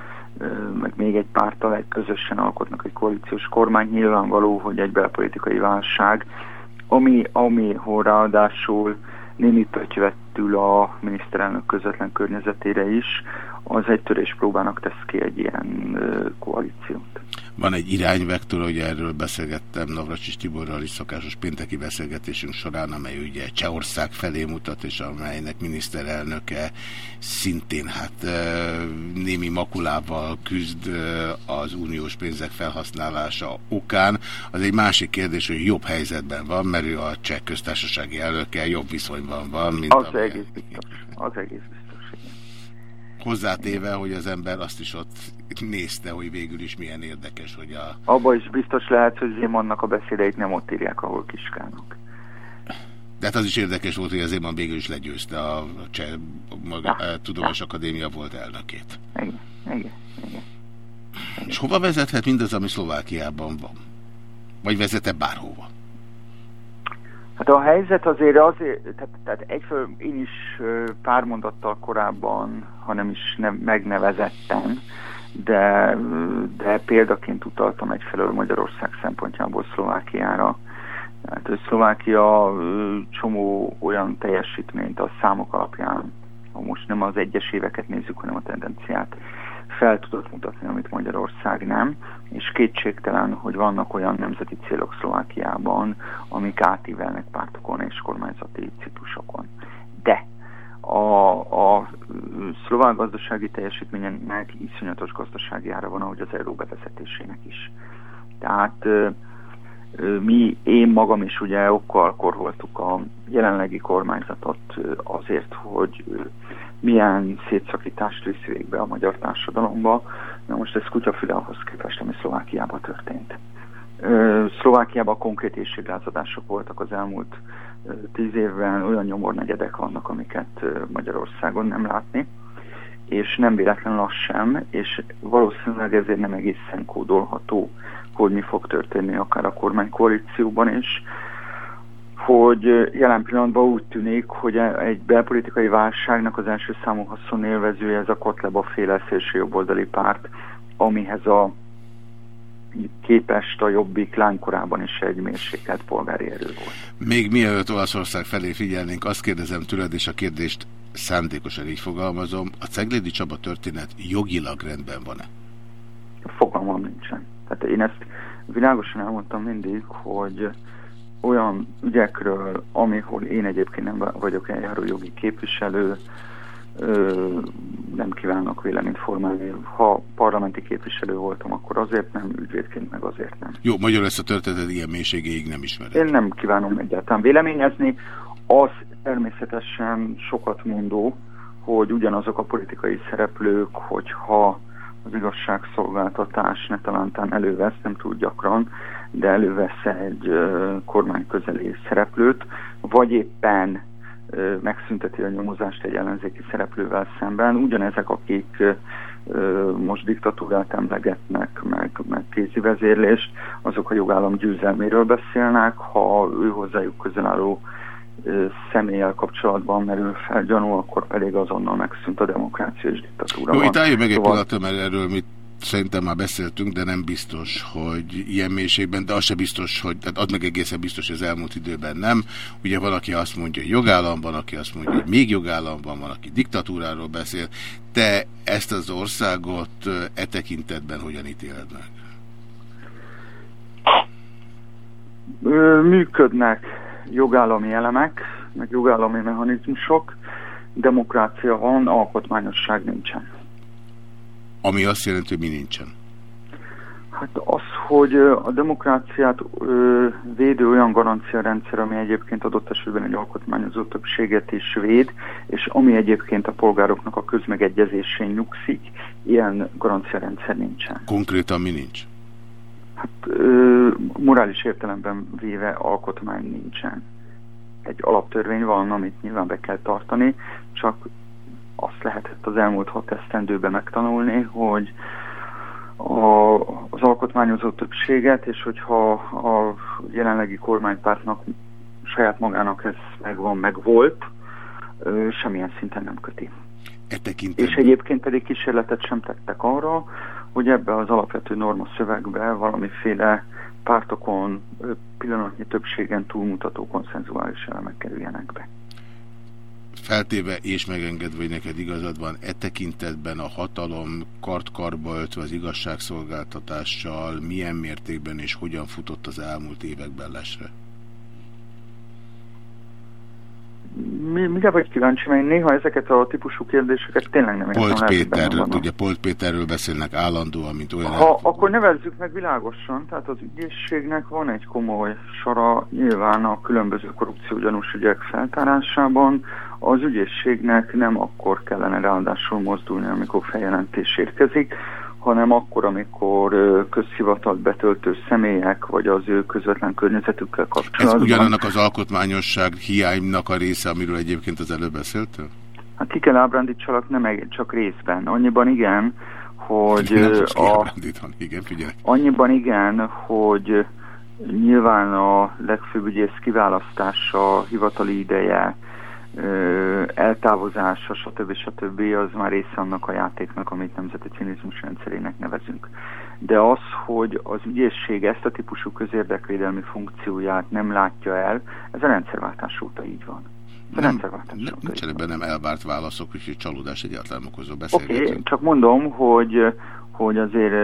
meg még egy párttal egy közösen alkotnak egy koalíciós kormány. Nyilvánvaló, hogy egy belpolitikai válság, ami, ami ráadásul némi pötyvettül a miniszterelnök közvetlen környezetére is, az egy töréspróbának tesz ki egy ilyen koalíciót. Van egy irányvektor, hogy erről beszélgettem Navracsis Tiborral is szokásos pénteki beszélgetésünk során, amely ugye Csehország felé mutat, és amelynek miniszterelnöke szintén hát némi makulával küzd az uniós pénzek felhasználása okán. Az egy másik kérdés, hogy jobb helyzetben van, mert ő a cseh köztársasági elnökkel jobb viszonyban van, mint Az amilyen- egész biztos. Az egész biztos. Hozzátéve, hogy az ember azt is ott nézte, hogy végül is milyen érdekes, hogy a Abba is biztos lehet, hogy Zimonnak a beszédeit nem ott írják, ahol kiskának. De hát az is érdekes volt, hogy az Éman végül is legyőzte a Cseh maga, a Tudományos Akadémia volt elnökét. Igen, igen, igen. És hova vezethet mindaz, ami Szlovákiában van? Vagy vezete bárhova? Hát a helyzet azért azért, tehát, tehát egyfelől én is pár mondattal korábban, hanem is ne, megnevezettem, de, de példaként utaltam egyfelől Magyarország szempontjából Szlovákiára. Tehát hogy Szlovákia csomó olyan teljesítményt a számok alapján, ha most nem az egyes éveket nézzük, hanem a tendenciát fel tudott mutatni, amit Magyarország nem, és kétségtelen, hogy vannak olyan nemzeti célok Szlovákiában, amik átívelnek pártokon és kormányzati ciklusokon. De a, a szlovák gazdasági teljesítménynek iszonyatos gazdasági ára van, ahogy az euró bevezetésének is. Tehát mi, én magam is ugye okkal korholtuk a jelenlegi kormányzatot azért, hogy milyen szétszakítást visz végbe a magyar társadalomba. Na most ez kutyafüle ahhoz képest, ami Szlovákiában történt. Szlovákiában konkrét éjséglázadások voltak az elmúlt tíz évben, olyan nyomornegyedek vannak, amiket Magyarországon nem látni, és nem véletlenül az sem, és valószínűleg ezért nem egészen kódolható, hogy mi fog történni akár a kormánykoalícióban is, hogy jelen pillanatban úgy tűnik, hogy e- egy belpolitikai válságnak az első számú haszonélvezője ez a Kotleba féle szélső jobboldali párt, amihez a képest a jobbik lánkorában is egy mérsékelt polgári erő volt. Még mielőtt Olaszország felé figyelnénk, azt kérdezem tőled, és a kérdést szándékosan így fogalmazom, a Ceglédi Csaba történet jogilag rendben van-e? Fogalmam nincsen. Tehát én ezt világosan elmondtam mindig, hogy olyan ügyekről, amihol én egyébként nem vagyok eljáró jogi képviselő, nem kívánok véleményt formálni. Ha parlamenti képviselő voltam, akkor azért nem, ügyvédként meg azért nem. Jó, magyarul ezt a történetet ilyen mélységéig nem ismered. Én nem kívánom egyáltalán véleményezni. Az természetesen sokat mondó, hogy ugyanazok a politikai szereplők, hogyha az igazságszolgáltatás ne talántán elővesz, nem túl gyakran, de elővesz egy uh, kormányközeli szereplőt, vagy éppen megszünteti a nyomozást egy ellenzéki szereplővel szemben. Ugyanezek, akik most diktatúrát emlegetnek, meg, meg kézi vezérlést, azok a jogállam győzelméről beszélnek, ha ő hozzájuk közel álló személlyel kapcsolatban merül fel gyanú, akkor pedig azonnal megszűnt a demokrácia és diktatúra. Jó, itt álljunk meg egy szóval... pillanatra, mert erről mit szerintem már beszéltünk, de nem biztos, hogy ilyen mélységben, de az se biztos, hogy, tehát ad meg egészen biztos, hogy az elmúlt időben nem. Ugye valaki azt mondja, hogy jogállam van, aki azt mondja, hogy még jogállam van, van, aki diktatúráról beszél. Te ezt az országot e tekintetben hogyan ítéled meg? Működnek jogállami elemek, meg jogállami mechanizmusok, demokrácia van, alkotmányosság nincsen. Ami azt jelenti, hogy mi nincsen? Hát az, hogy a demokráciát ö, védő olyan garanciarendszer, ami egyébként adott esetben egy alkotmányozó többséget is véd, és ami egyébként a polgároknak a közmegegyezésén nyugszik, ilyen garanciarendszer nincsen. Konkrétan mi nincs? Hát ö, morális értelemben véve alkotmány nincsen. Egy alaptörvény van, amit nyilván be kell tartani, csak azt lehetett az elmúlt hat esztendőben megtanulni, hogy a, az alkotmányozó többséget, és hogyha a jelenlegi kormánypártnak saját magának ez megvan, meg volt, ö, semmilyen szinten nem köti. E és egyébként pedig kísérletet sem tettek arra, hogy ebbe az alapvető norma szövegbe valamiféle pártokon pillanatnyi többségen túlmutató konszenzuális elemek kerüljenek be. Feltéve és megengedve, hogy neked igazad van, e tekintetben a hatalom kart-karba öltve az igazságszolgáltatással milyen mértékben és hogyan futott az elmúlt években lesre? Mi, mire vagy kíváncsi, mert én néha ezeket a típusú kérdéseket tényleg nem értem. Polt Péter, ugye Polt Péterről beszélnek állandóan, mint olyan... Ha, el... akkor nevezzük meg világosan, tehát az ügyészségnek van egy komoly sora nyilván a különböző korrupció gyanús ügyek feltárásában, az ügyészségnek nem akkor kellene ráadásul mozdulni, amikor feljelentés érkezik, hanem akkor, amikor közhivatalt betöltő személyek, vagy az ő közvetlen környezetükkel Ez kapcsolatban. ugyanannak az alkotmányosság hiánynak a része, amiről egyébként az előbb beszéltél? Hát ki kell ábrándítsalak, nem csak részben. Annyiban igen, hogy Nem a, igen, figyelj. annyiban igen, hogy nyilván a legfőbb ügyész kiválasztása, hivatali ideje, eltávozása, stb. stb. az már része annak a játéknak, amit nemzeti cinizmus rendszerének nevezünk. De az, hogy az ügyészség ezt a típusú közérdekvédelmi funkcióját nem látja el, ez a rendszerváltás óta így van. A Nem, nincsenek benne nem elvárt válaszok, úgyhogy csalódás egyáltalán okozó Oké, beszélgetünk. okay, csak mondom, hogy, hogy azért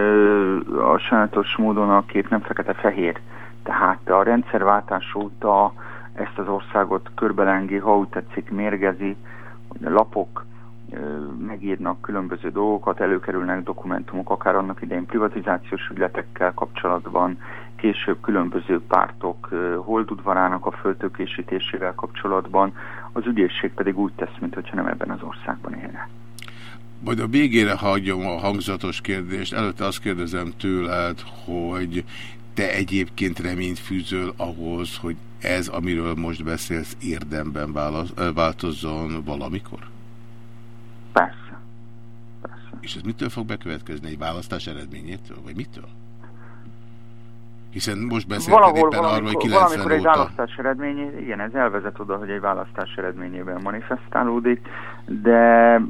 a sajátos módon a kép nem fekete-fehér. Tehát a rendszerváltás óta ezt az országot körbelengi, ha úgy tetszik, mérgezi, hogy a lapok megírnak különböző dolgokat, előkerülnek dokumentumok, akár annak idején privatizációs ügyletekkel kapcsolatban, később különböző pártok holdudvarának a föltökésítésével kapcsolatban, az ügyészség pedig úgy tesz, mintha nem ebben az országban élne. Majd a végére hagyom a hangzatos kérdést. Előtte azt kérdezem tőled, hogy te egyébként reményt fűzöl ahhoz, hogy ez, amiről most beszélsz, érdemben válasz, változzon valamikor? Persze. És ez mitől fog bekövetkezni? Egy választás eredményétől? Vagy mitől? Hiszen most beszélted Valahol éppen arról, hogy valamikor, 90 valamikor egy óta... választás eredményé, igen, ez elvezet oda, hogy egy választás eredményében manifestálódik, de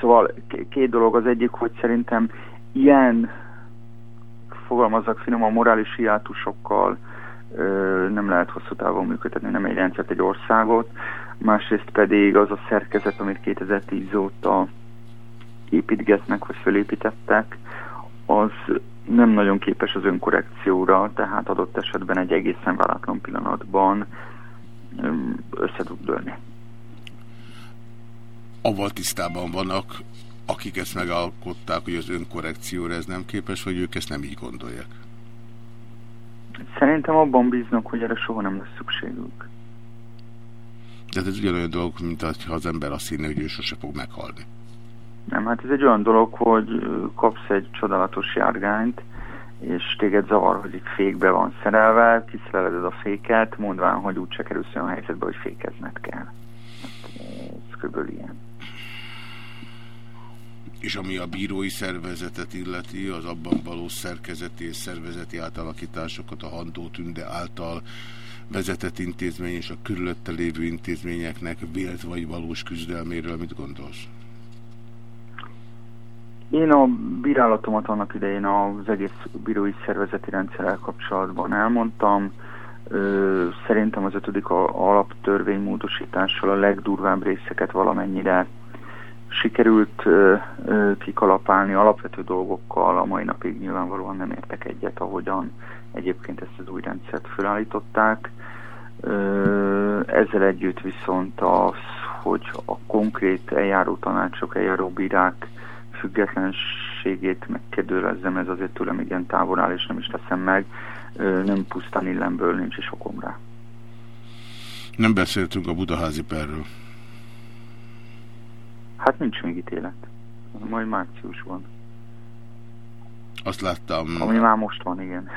szóval két dolog az egyik, hogy szerintem ilyen fogalmazzak finoman morális hiátusokkal nem lehet hosszú távon működtetni, nem egy rendszert, egy országot. Másrészt pedig az a szerkezet, amit 2010 óta építgetnek, vagy fölépítettek, az nem nagyon képes az önkorrekcióra, tehát adott esetben egy egészen váratlan pillanatban össze tud dőlni. Avval tisztában vannak, akik ezt megalkották, hogy az önkorrekcióra ez nem képes, vagy ők ezt nem így gondolják? Szerintem abban bíznak, hogy erre soha nem lesz szükségük. De ez ugyanolyan dolog, mint ha az ember azt hinné, hogy ő sose fog meghalni. Nem, hát ez egy olyan dolog, hogy kapsz egy csodálatos járgányt, és téged zavar, hogy itt fékbe van szerelve, kiszereled a féket, mondván, hogy úgyse kerülsz olyan helyzetbe, hogy fékezned kell. Hát, ez kb. ilyen. És ami a bírói szervezetet illeti, az abban való szerkezeti és szervezeti átalakításokat a Handó Tünde által vezetett intézmény és a körülötte lévő intézményeknek vélt vagy valós küzdelméről mit gondolsz? Én a bírálatomat annak idején az egész bírói szervezeti rendszerrel kapcsolatban elmondtam. Szerintem az ötödik alaptörvény módosítással a legdurvább részeket valamennyire sikerült ö, kikalapálni alapvető dolgokkal, a mai napig nyilvánvalóan nem értek egyet, ahogyan egyébként ezt az új rendszert felállították. Ezzel együtt viszont az, hogy a konkrét eljáró tanácsok, eljáró bírák függetlenségét megkérdőlezzem, ez azért tőlem igen távol áll, és nem is teszem meg. Nem pusztán illemből, nincs is okom rá. Nem beszéltünk a budaházi perről. Hát nincs még ítélet. Majd márciusban. Azt láttam, Ami már most van, igen.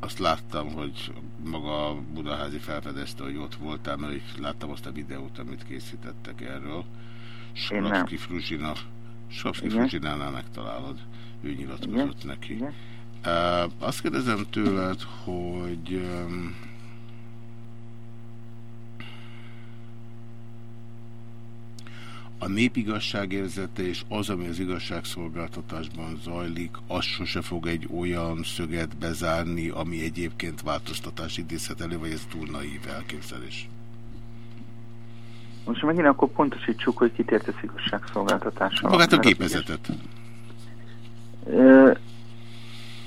azt láttam, hogy maga a budaházi felfedezte, hogy ott voltál, mert láttam azt a videót, amit készítettek erről. Slavski Fruzsina, Igen. Fruzsinánál megtalálod. Ő nyilatkozott Igen. neki. Igen. Uh, azt kérdezem tőled, hogy um, a népigazságérzete és az, ami az igazságszolgáltatásban zajlik, az sose fog egy olyan szöget bezárni, ami egyébként változtatás idézhet elő, vagy ez túl naív elképzelés? Most megint akkor pontosítsuk, hogy kitért az igazságszolgáltatásra. Magát a gépezetet. Ö,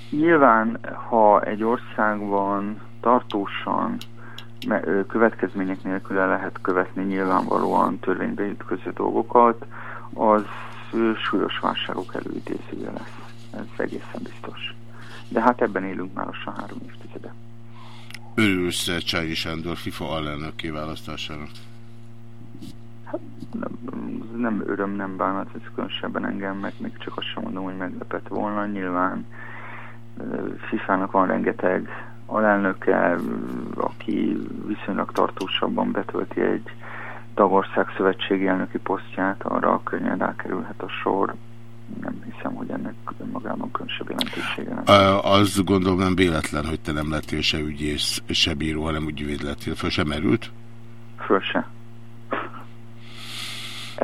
nyilván, ha egy országban tartósan következmények nélkül el lehet követni nyilvánvalóan törvénybe ütköző dolgokat, az súlyos válságok előidézője lesz. Ez egészen biztos. De hát ebben élünk már lassan három évtizede. Örülsz Csányi Sándor FIFA alelnök kiválasztásának? nem öröm, nem bánat, ez különösebben engem, meg még csak azt sem mondom, hogy meglepett volna. Nyilván FIFA-nak van rengeteg alelnöke, aki viszonylag tartósabban betölti egy tagország szövetségi elnöki posztját, arra könnyen rákerülhet a sor. Nem hiszem, hogy ennek önmagában különösebb jelentősége nem. Azt gondolom nem véletlen, hogy te nem lettél se ügyész, se bíró, hanem ügyvéd lettél. Föl sem merült? Föl se.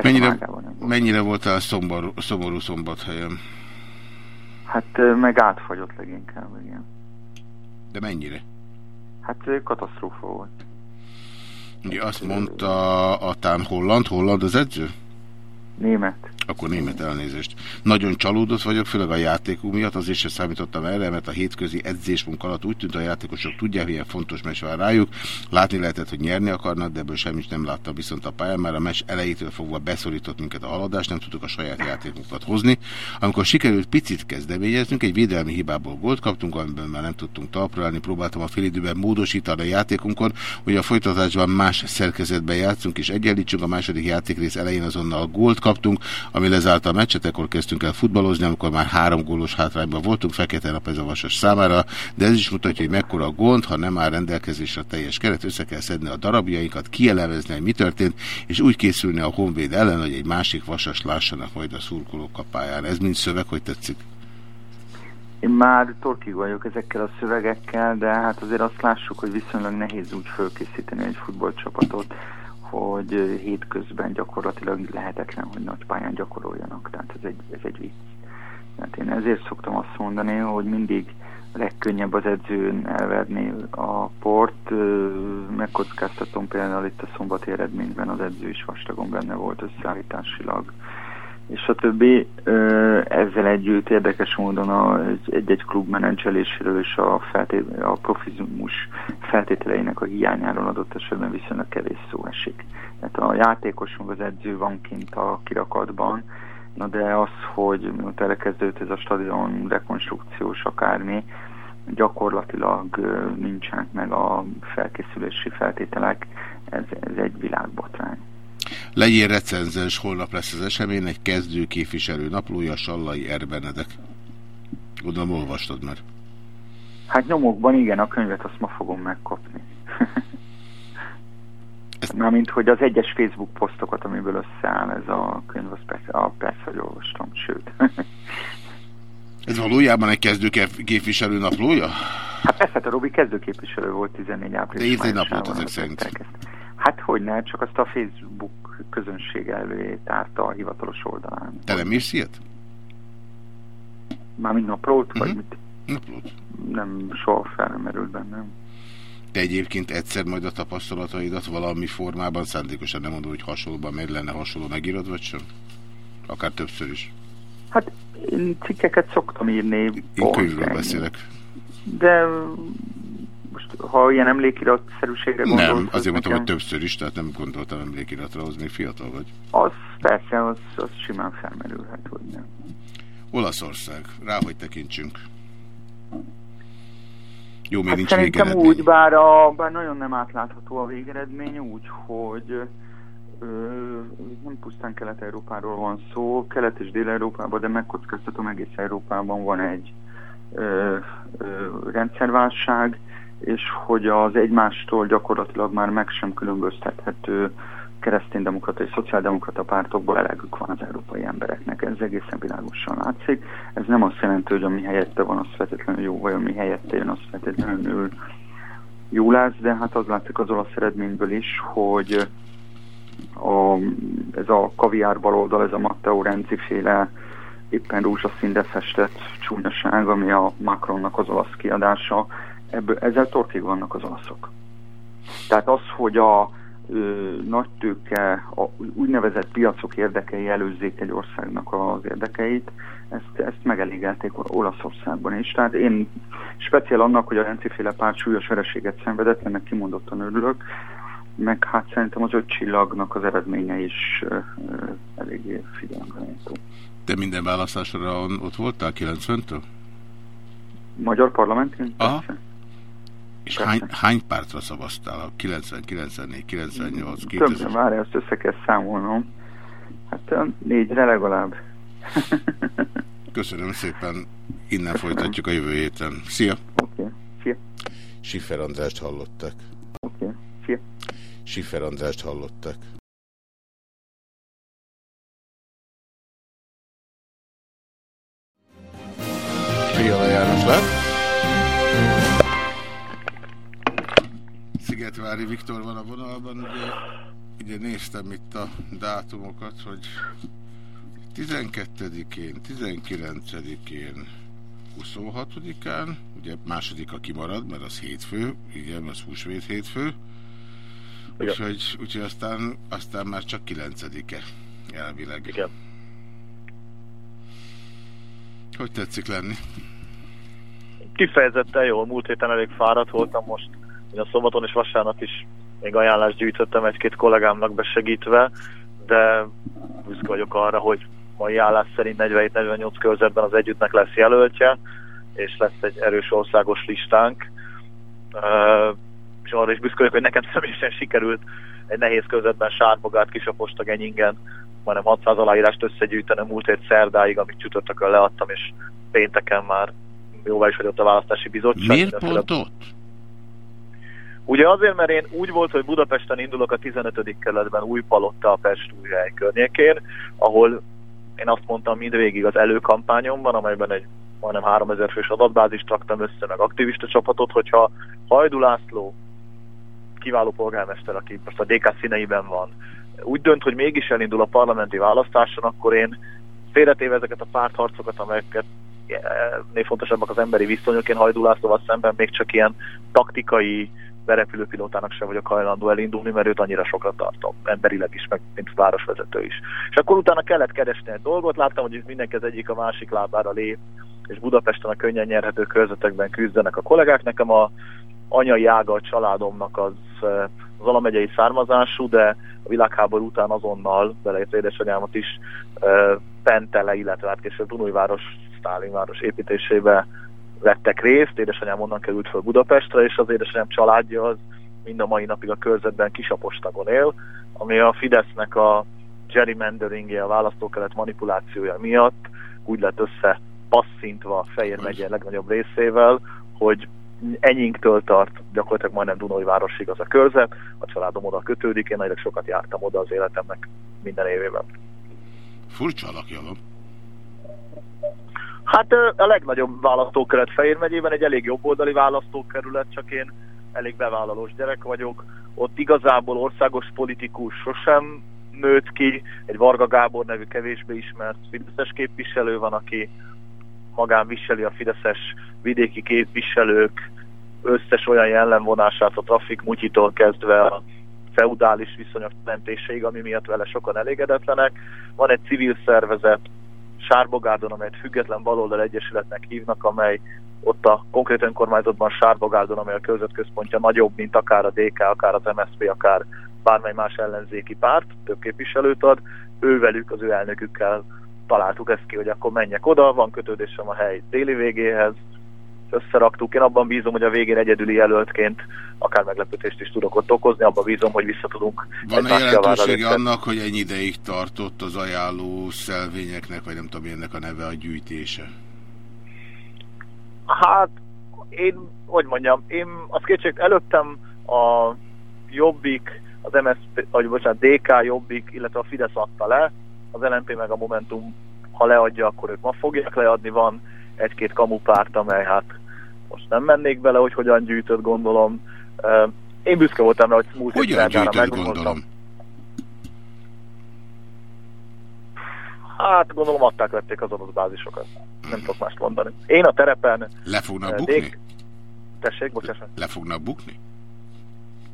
mennyire, mennyire voltál szomorú, szomorú szombathelyen? Hát meg átfagyott leginkább, igen. De mennyire? Hát katasztrófa volt. Ugye azt mondta a tán holland, holland az edző? Német. Akkor német elnézést. Nagyon csalódott vagyok, főleg a játékuk miatt, azért sem számítottam erre, mert a hétközi edzésmunk alatt úgy tűnt, a játékosok tudják, hogy ilyen fontos meccs van rájuk. Látni lehetett, hogy nyerni akarnak, de ebből semmit nem láttam viszont a pályán, már a meccs elejétől fogva beszorított minket a haladás, nem tudtuk a saját játékunkat hozni. Amikor sikerült picit kezdeményeznünk, egy védelmi hibából gólt kaptunk, amiben már nem tudtunk talpra állni, próbáltam a félidőben módosítani a játékunkon, hogy a folytatásban más szerkezetben játszunk és egyenlítsünk, a második játékrész elején azonnal gólt kaptunk, ami lezárta a meccset, akkor kezdtünk el futballozni, amikor már három gólos hátrányban voltunk, fekete nap ez a vasas számára, de ez is mutatja, hogy mekkora gond, ha nem áll rendelkezésre a teljes keret, össze kell szedni a darabjainkat, kielemezni, hogy mi történt, és úgy készülni a honvéd ellen, hogy egy másik vasas lássanak majd a szurkolók a pályán. Ez mind szöveg, hogy tetszik? Én már torkig vagyok ezekkel a szövegekkel, de hát azért azt lássuk, hogy viszonylag nehéz úgy fölkészíteni egy futballcsapatot, hogy hétközben gyakorlatilag lehetetlen, hogy nagy pályán gyakoroljanak. Tehát ez egy, ez egy vicc. Tehát én ezért szoktam azt mondani, hogy mindig legkönnyebb az edzőn elverni a port. Megkockáztatom például itt a szombati eredményben az edző is vastagon benne volt összeállításilag és a többi. Ezzel együtt érdekes módon egy-egy klub menedzseléséről és a, feltét, a profizmus feltételeinek a hiányáról adott esetben viszonylag kevés szó esik. Tehát a játékos meg az edző van kint a kirakatban, na de az, hogy mióta elkezdődött ez a stadion rekonstrukciós akármi, gyakorlatilag nincsenek meg a felkészülési feltételek, ez, ez egy világbotrány. Legyél recenzens, holnap lesz az esemény, egy kezdő képviselő naplója, Sallai Erbenedek. Gondolom, olvastad már. Hát nyomokban igen, a könyvet azt ma fogom megkapni. *laughs* Ezt... Mármint, hogy az egyes Facebook posztokat, amiből összeáll ez a könyv, az persze, a, persze hogy olvastam, sőt. *laughs* ez valójában egy kezdő képviselő naplója? Hát persze, hát a Robi kezdőképviselő volt 14 április. De írt egy naplót ezek szerint. Hát hogy ne, csak azt a Facebook közönség elé tárta a hivatalos oldalán. Te nem írsz ilyet? Mármint naplót, uh -huh. vagy mhm. mit? Naplót. Nem, soha fel nem merült bennem. Te egyébként egyszer majd a tapasztalataidat valami formában szándékosan nem mondom, hogy hasonlóban miért lenne hasonló megírod, vagy sem? Akár többször is. Hát én cikkeket szoktam írni. Én könyvről beszélek. De ha ilyen emlékiratszerűségre gondolsz... Nem, azért mondtam, nekem... hogy többször is, tehát nem gondoltam emlékiratra, az még fiatal vagy. Az persze, az, az simán felmerülhet, hogy nem. Olaszország, rá hogy tekintsünk. Jó, még hát nincs szerintem úgy, bár, a, bár nagyon nem átlátható a végeredmény, úgy, hogy ö, nem pusztán Kelet-Európáról van szó, Kelet- és Dél-Európában, de megkockáztatom egész Európában van egy ö, ö, rendszerválság, és hogy az egymástól gyakorlatilag már meg sem különböztethető kereszténydemokrata és szociáldemokrata pártokból elegük van az európai embereknek. Ez egészen világosan látszik. Ez nem azt jelenti, hogy ami helyette van, az feltétlenül jó, vagy ami helyette jön, az feltétlenül jó lesz, de hát az látszik az olasz eredményből is, hogy a, ez a kaviár baloldal, ez a Matteo Renzi féle éppen rózsaszínre festett csúnyaság, ami a Macronnak az olasz kiadása, ebből, ezzel torkig vannak az olaszok. Tehát az, hogy a ö, nagy tőke, a úgynevezett piacok érdekei előzzék egy országnak az érdekeit, ezt, ezt megelégelték Olaszországban is. Tehát én speciál annak, hogy a rendszerféle párt súlyos vereséget szenvedett, ennek kimondottan örülök, meg hát szerintem az öt csillagnak az eredménye is ö, ö, eléggé figyelemre Te minden választásra ott voltál 90-től? Magyar parlamentén? Aha. És hány, hány pártra szavaztál? A 90, 94, 98, 2000? Többen, várj, ezt össze kell számolnom. Hát négyre legalább. *laughs* Köszönöm szépen. Innen folytatjuk a jövő héten. Szia! Oké, okay. szia! Siffer Andrást hallottak. Oké, okay. szia! Siffer Andrást hallottak. Fiala János lett. Szigetvári Viktor van a vonalban, ugye, ugye néztem itt a dátumokat, hogy 12-én, 19-én, 26-án, ugye második, aki marad, mert az hétfő, igen, az húsvét hétfő, úgyhogy, úgyhogy aztán, aztán már csak 9-e elvileg. Igen. Hogy tetszik lenni? Kifejezetten jól, múlt héten elég fáradt voltam, most a szombaton és vasárnap is még ajánlást gyűjtöttem egy-két kollégámnak besegítve, de büszke vagyok arra, hogy mai állás szerint 47-48 körzetben az együttnek lesz jelöltje, és lesz egy erős országos listánk. És arra is büszke vagyok, hogy nekem személyesen sikerült egy nehéz körzetben Sárbogát, Kisaposta, Genyingen majdnem 600 aláírást összegyűjtenem múlt hét szerdáig, amit csütörtökön leadtam, és pénteken már jóvá is vagyott a választási bizottság. Miért pont ott? Ugye azért, mert én úgy volt, hogy Budapesten indulok a 15. kerületben új palotta a Pest újhely környékén, ahol én azt mondtam mindvégig az előkampányomban, amelyben egy majdnem 3000 fős adatbázist raktam össze, meg aktivista csapatot, hogyha Hajdu László kiváló polgármester, aki most a DK színeiben van, úgy dönt, hogy mégis elindul a parlamenti választáson, akkor én félretéve ezeket a pártharcokat, amelyeket név fontosabbak az emberi viszonyok, én Hajdu Lászlóval szemben még csak ilyen taktikai berepülőpilótának sem vagyok hajlandó elindulni, mert őt annyira sokra tartom, emberileg is, meg mint városvezető is. És akkor utána kellett keresni egy dolgot, láttam, hogy mindenki az egyik a másik lábára lép, és Budapesten a könnyen nyerhető körzetekben küzdenek a kollégák. Nekem a anyai ága a családomnak az, az alamegyei származású, de a világháború után azonnal, beleértve édesanyámat is, Pentele, illetve hát később Dunújváros, Sztálinváros építésébe vettek részt, édesanyám onnan került föl Budapestre, és az édesanyám családja az mind a mai napig a körzetben Kisapostagon él, ami a Fidesznek a gerrymanderingje, a választókeret manipulációja miatt úgy lett össze passzintva a Fejér megye legnagyobb részével, hogy enyinktől tart gyakorlatilag majdnem Dunói városig az a körzet, a családom oda kötődik, én nagyon sokat jártam oda az életemnek minden évében. Furcsa alakjalom. Hát a legnagyobb választókerület Fejér megyében egy elég jobboldali választókerület, csak én elég bevállalós gyerek vagyok. Ott igazából országos politikus sosem nőtt ki, egy Varga Gábor nevű kevésbé ismert fideszes képviselő van, aki magán viseli a fideszes vidéki képviselők összes olyan jellemvonását a trafik mutyitól kezdve a feudális viszonyok mentéséig, ami miatt vele sokan elégedetlenek. Van egy civil szervezet, Sárbogárdon, amelyet független baloldal egyesületnek hívnak, amely ott a konkrét önkormányzatban Sárbogárdon, amely a körzetközpontja nagyobb, mint akár a DK, akár az MSZP, akár bármely más ellenzéki párt, több képviselőt ad, ővelük, az ő elnökükkel találtuk ezt ki, hogy akkor menjek oda, van kötődésem a hely déli végéhez, összeraktuk. Én abban bízom, hogy a végén egyedüli jelöltként akár meglepetést is tudok ott okozni, abban bízom, hogy vissza tudunk. Van-e jelentősége annak, hogy ennyi ideig tartott az ajánló szelvényeknek, vagy nem tudom, ennek a neve a gyűjtése? Hát, én, hogy mondjam, én azt kétség, előttem a Jobbik, az MSZP, vagy bocsánat, DK Jobbik, illetve a Fidesz adta le, az LNP meg a Momentum, ha leadja, akkor ők ma fogják leadni, van egy-két kamupárt, amely hát most nem mennék bele, hogy hogyan gyűjtött, gondolom. Én büszke voltam rá, hogy múlt Hogyan gyűjtött, gondolom? Hát gondolom adták lették az adatbázisokat. Nem tudok mást mondani. Én a terepen... Le fognak bukni? Dég... Tessék, bocsánat. Le fognak bukni?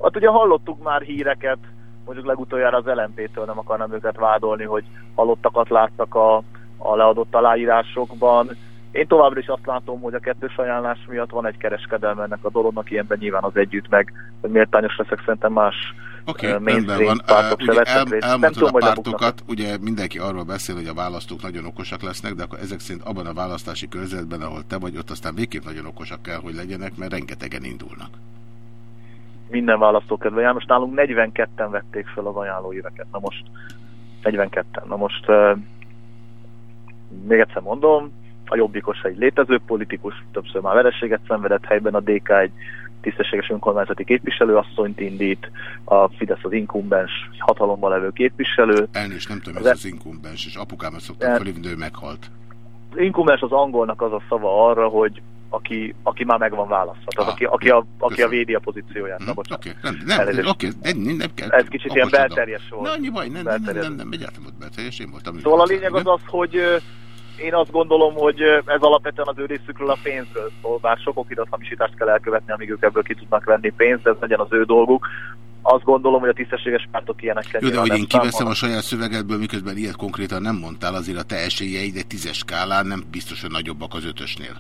Hát ugye hallottuk már híreket, mondjuk legutoljára az LMP-től nem akarnám őket vádolni, hogy halottakat láttak a, a leadott aláírásokban. Én továbbra is azt látom, hogy a kettős ajánlás miatt van egy kereskedelme ennek a dolognak, ilyenben nyilván az együtt meg, hogy méltányos leszek szerintem más Oké, okay, rendben van. Pártok uh, ugye el, elmondtad a pártokat, ugye mindenki arról beszél, hogy a választók nagyon okosak lesznek, de akkor ezek szerint abban a választási körzetben, ahol te vagy, ott aztán végképp nagyon okosak kell, hogy legyenek, mert rengetegen indulnak minden választókedve János. Nálunk 42-en vették fel az ajánlóíveket. Na most 42-en. Na most uh, még egyszer mondom, a jobbikos egy létező politikus, többször már vereséget szenvedett helyben, a DK egy tisztességes önkormányzati képviselőasszonyt indít, a Fidesz az inkumbens hatalomban levő képviselő. Elnézést, nem tudom, ez az inkumbens, és apukámat szoktam felhívni, de ő meghalt. Az inkumbens az angolnak az a szava arra, hogy aki, aki már meg van választva, tehát Ah, aki, aki, a, aki a védi a pozícióját. Bocsánat. Oké, nem, nem, Elnézést. oké, nem, nem kell. Ez kicsit ilyen belterjes volt. Na, annyi baj, nem, nem, nem, nem, nem, egyáltalán volt belterjes, én voltam. Szóval a lényeg az az, hogy én azt gondolom, hogy ez alapvetően az ő részükről a pénzről szól, bár sok okirathamisítást kell elkövetni, amíg ők ebből ki tudnak venni pénzt, ez legyen az ő dolguk. Azt gondolom, hogy a tisztességes pártok ilyenekkel Jó, de hogy én kiveszem a saját szövegedből, miközben ilyet konkrétan nem mondtál, azért a te esélyeid egy tízes skálán nem biztos, hogy nagyobbak az ötösnél.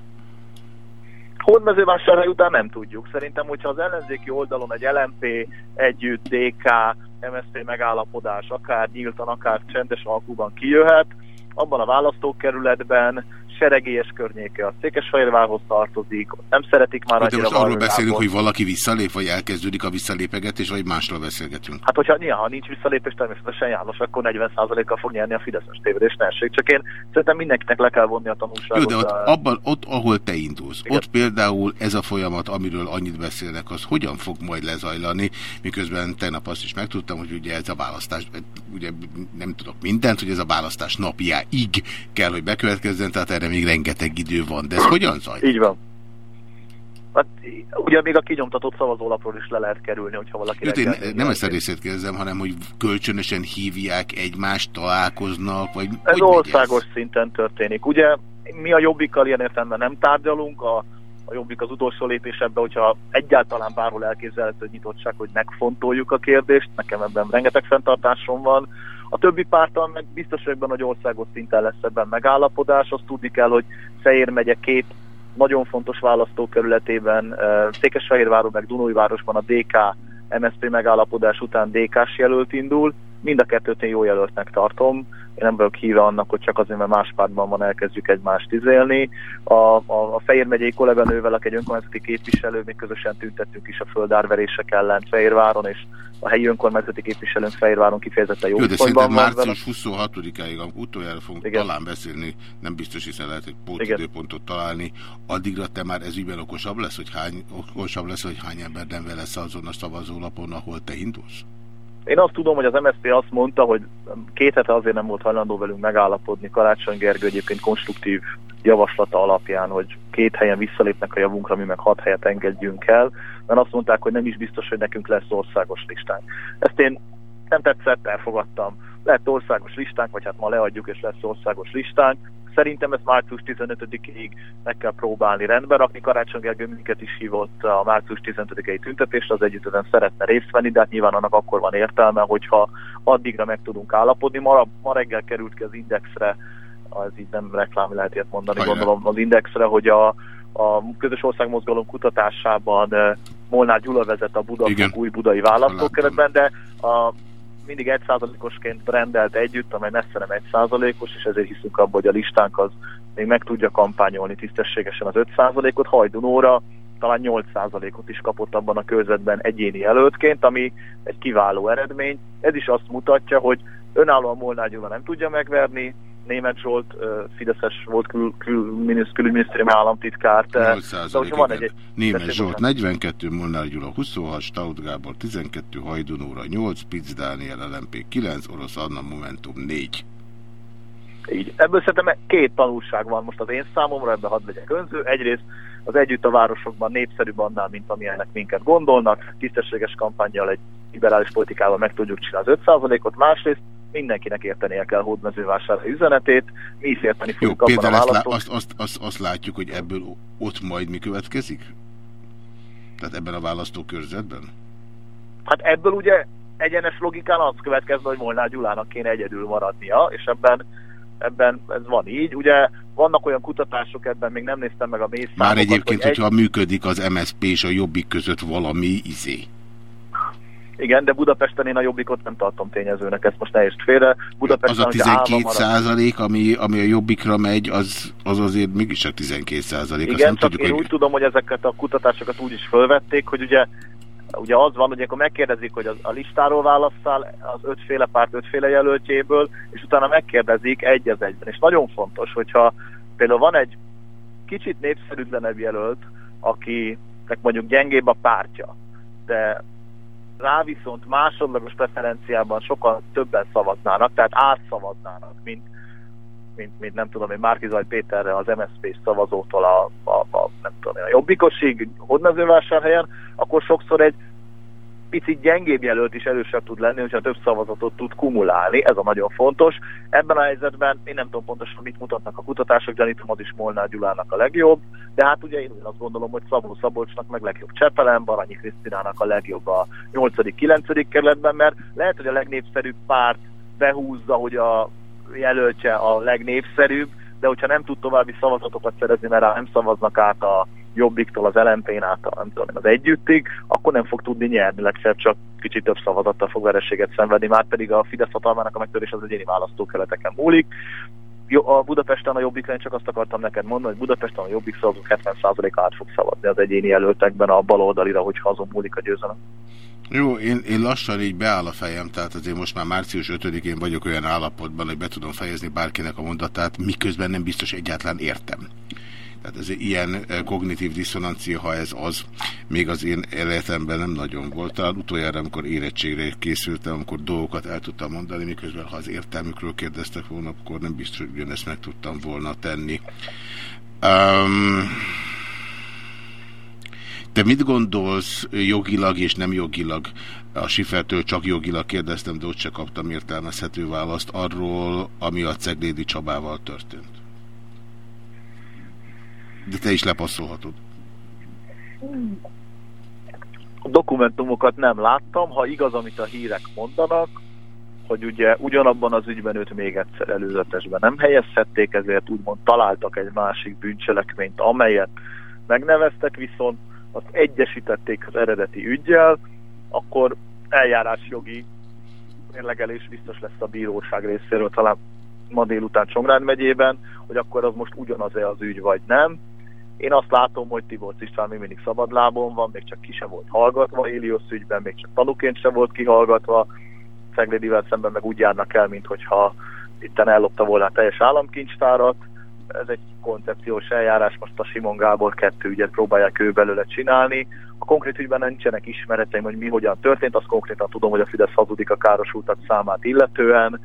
Hódmezővásárhely után nem tudjuk. Szerintem, hogyha az ellenzéki oldalon egy LMP, együtt, DK, MSZP megállapodás, akár nyíltan, akár csendes alkuban kijöhet, abban a választókerületben seregélyes környéke a Székesfehérvárhoz tartozik, nem szeretik már De annyira most arról beszélünk, hogy valaki visszalép, vagy elkezdődik a visszalépegetés, vagy másról beszélgetünk. Hát, hogyha néha nincs visszalépés, természetesen János, akkor 40%-kal fog nyerni a Fideszes tévedés, ne. Csak én szerintem mindenkinek le kell vonni a tanulságot. Jó, de ott, abban, ott, ahol te indulsz, Igen. ott például ez a folyamat, amiről annyit beszélnek, az hogyan fog majd lezajlani, miközben tegnap azt is megtudtam, hogy ugye ez a választás, ugye nem tudok mindent, hogy ez a választás napjáig kell, hogy bekövetkezzen, tehát erre még rengeteg idő van. De ez hogyan zajlik? Így van. Hát, ugye még a kinyomtatott szavazólapról is le lehet kerülni, hogyha valaki Jó, én nem ezt a részét kérdezem, hanem hogy kölcsönösen hívják egymást, találkoznak, vagy Ez országos szinten történik. Ugye mi a Jobbikkal ilyen értelemben nem tárgyalunk, a, a Jobbik az utolsó lépés ebbe, hogyha egyáltalán bárhol elképzelhető nyitottság, hogy megfontoljuk a kérdést, nekem ebben rengeteg fenntartásom van. A többi pártal meg biztos vagyok benne, hogy országos szinten lesz ebben megállapodás. Azt tudni kell, hogy Fejér megye két nagyon fontos választókerületében, eh, Székesfehérváron meg Dunóivárosban a DK MSZP megállapodás után DK-s jelölt indul. Mind a kettőt én jó jelöltnek tartom. Én nem vagyok híve annak, hogy csak azért, mert más pártban van, elkezdjük egymást izélni. A, a, a Fejér megyei kolléganővel, aki egy önkormányzati képviselő, még közösen tüntettünk is a földárverések ellen Fehérváron, és a helyi önkormányzati képviselőnk Fehérváron kifejezetten jó Jó, de szerintem vele. március 26-áig utoljára fogunk Igen. talán beszélni, nem biztos, hiszen lehet egy pótidőpontot találni. Addigra te már ez ügyben okosabb lesz, hogy hány, okosabb lesz, hogy hány ember nem lesz azon a szavazólapon, ahol te indulsz? Én azt tudom, hogy az MSZP azt mondta, hogy két hete azért nem volt hajlandó velünk megállapodni. Karácsony Gergő egyébként konstruktív javaslata alapján, hogy két helyen visszalépnek a javunkra, mi meg hat helyet engedjünk el, mert azt mondták, hogy nem is biztos, hogy nekünk lesz országos listánk. Ezt én nem tetszett, elfogadtam. Lett országos listánk, vagy hát ma leadjuk, és lesz országos listánk. Szerintem ezt március 15-ig meg kell próbálni rendbe rakni. Karácsony Gergő minket is hívott a március 15-i tüntetésre, az együttesen szeretne részt venni, de hát nyilván annak akkor van értelme, hogyha addigra meg tudunk állapodni. Ma, ma reggel került ki az Indexre, az így nem reklám lehet ilyet mondani, Hajrá. gondolom az Indexre, hogy a, a közös országmozgalom kutatásában eh, Molnár Gyula vezet a Budapok Igen. új budai választókeretben, de a mindig egy százalékosként rendelt együtt, amely messze nem egy százalékos, és ezért hiszünk abban, hogy a listánk az még meg tudja kampányolni tisztességesen az 5 százalékot. Hajdunóra talán 8 százalékot is kapott abban a körzetben egyéni jelöltként, ami egy kiváló eredmény. Ez is azt mutatja, hogy önállóan Molnár Gyula nem tudja megverni, Német Zsolt, Fideszes volt kül, kül, külügyminisztérium államtitkárt. ö, 8 de hogyha százalék, van egy, Német Zsolt bocsánat. 42, Molnár Gyula 26, Staud Gábor 12, Hajdunóra 8, Pic Dániel LMP 9, Orosz Anna Momentum 4. Így. Ebből szerintem két tanulság van most az én számomra, ebben hadd legyek önző. Egyrészt az együtt a városokban népszerűbb annál, mint amilyennek minket gondolnak. Tisztességes kampányjal egy liberális politikával meg tudjuk csinálni az 5%-ot. Másrészt mindenkinek értenie kell hódmezővásárhely üzenetét. Mi is érteni Jó, fogjuk a például ezt lá, azt, azt, azt, azt látjuk, hogy ebből ott majd mi következik? Tehát ebben a választókörzetben? Hát ebből ugye egyenes logikán az következne, hogy Molnár Gyulának kéne egyedül maradnia, és ebben, ebben ez van így. Ugye vannak olyan kutatások, ebben még nem néztem meg a mély Már számokat, egyébként, hogy egy- hogyha működik az MSZP és a Jobbik között valami izé. Igen, de Budapesten én a jobbikot nem tartom tényezőnek, ezt most ne félre. Budapesten, Az a hogyha állva 12 marad- százalék, ami, ami a Jobbikra megy, az, az azért mégis csak 12 százalék. Igen, nem csak tudjuk, én hogy... úgy tudom, hogy ezeket a kutatásokat úgy is fölvették, hogy ugye ugye az van, hogy akkor megkérdezik, hogy az, a listáról válasszál az ötféle párt ötféle jelöltjéből, és utána megkérdezik egy az egyben. És nagyon fontos, hogyha például van egy kicsit népszerűtlenebb jelölt, akinek mondjuk gyengébb a pártja, de rá viszont másodlagos preferenciában sokkal többen szavaznának, tehát átszavaznának, mint, mint, mint nem tudom én, Márkizaj Péterre az MSZP szavazótól a, a, a, nem tudom én, a Jobbikosig, Hódmezővásárhelyen, akkor sokszor egy picit gyengébb jelölt is erősebb tud lenni, hogyha több szavazatot tud kumulálni, ez a nagyon fontos. Ebben a helyzetben én nem tudom pontosan mit mutatnak a kutatások, gyanítom az is Molnár Gyulának a legjobb, de hát ugye én azt gondolom, hogy Szabó Szabolcsnak meg legjobb Csepelen, Baranyi Krisztinának a legjobb a 8.-9. kerületben, mert lehet, hogy a legnépszerűbb párt behúzza, hogy a jelöltje a legnépszerűbb, de hogyha nem tud további szavazatokat szerezni, mert rá nem szavaznak át a Jobbiktól az LMP-n át nem tudom, az együttig, akkor nem fog tudni nyerni, legfeljebb csak kicsit több szavazattal fog vereséget szenvedni, már pedig a Fidesz hatalmának a megtörés az egyéni választókereteken múlik. A Budapesten a Jobbikra én csak azt akartam neked mondani, hogy Budapesten a Jobbik szavazók 70% át fog szavazni az egyéni jelöltekben a baloldalira, hogyha azon múlik a győzelem. Jó, én, én lassan így beáll a fejem, tehát azért most már március 5-én vagyok olyan állapotban, hogy be tudom fejezni bárkinek a mondatát, miközben nem biztos egyáltalán értem. Tehát ez ilyen eh, kognitív diszonancia, ha ez az, még az én életemben nem nagyon volt. Talán utoljára, amikor érettségre készültem, amikor dolgokat el tudtam mondani, miközben ha az értelmükről kérdeztek volna, akkor nem biztos, hogy ugyanezt meg tudtam volna tenni. Um, te mit gondolsz jogilag és nem jogilag? A Sifertől csak jogilag kérdeztem, de ott se kaptam értelmezhető választ arról, ami a Ceglédi Csabával történt. De te is lepasszolhatod. A dokumentumokat nem láttam, ha igaz, amit a hírek mondanak, hogy ugye ugyanabban az ügyben őt még egyszer előzetesben nem helyezhették, ezért úgymond találtak egy másik bűncselekményt, amelyet megneveztek, viszont azt egyesítették az eredeti ügyjel, akkor eljárásjogi mérlegelés biztos lesz a bíróság részéről, talán ma délután Csongrád megyében, hogy akkor az most ugyanaz-e az ügy, vagy nem. Én azt látom, hogy Tibor István még mindig szabadlábon van, még csak ki sem volt hallgatva Éliosz ügyben, még csak tanúként sem volt kihallgatva. Szeglédivel szemben meg úgy járnak el, mintha itten ellopta volna a teljes államkincstárat. Ez egy koncepciós eljárás, most a Simon Gábor kettő ügyet próbálják ő belőle csinálni. A konkrét ügyben nincsenek ismereteim, hogy mi hogyan történt, azt konkrétan tudom, hogy a Fidesz hazudik a károsultak számát illetően.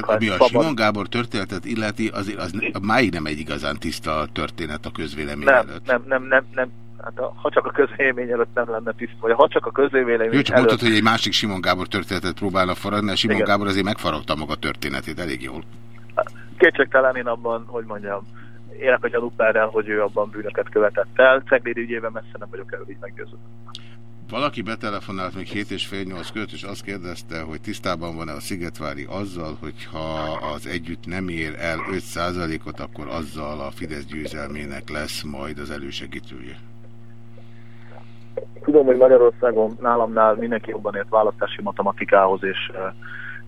Ami a. Simon Gábor történetet illeti, azért az máig nem egy igazán tiszta történet a közvélemény nem, előtt. Nem, nem, nem, nem. Hát a, ha csak a közvélemény előtt nem lenne tiszta, vagy ha csak a közvélemény Jó, csak előtt... mondtad, hogy egy másik Simon Gábor történetet próbálna faragni, a Simon Igen. Gábor azért megfaragta maga történetét elég jól. Kétségtelen én abban, hogy mondjam, élek a gyanúperrel, hogy ő abban bűnöket követett el. Ceglédi ügyében messze nem vagyok erről így meggyőződve. Valaki betelefonált még 7 és fél 8 között, és azt kérdezte, hogy tisztában van-e a Szigetvári azzal, hogyha az együtt nem ér el 5%-ot, akkor azzal a Fidesz győzelmének lesz majd az elősegítője. Tudom, hogy Magyarországon nálamnál mindenki jobban ért választási matematikához, és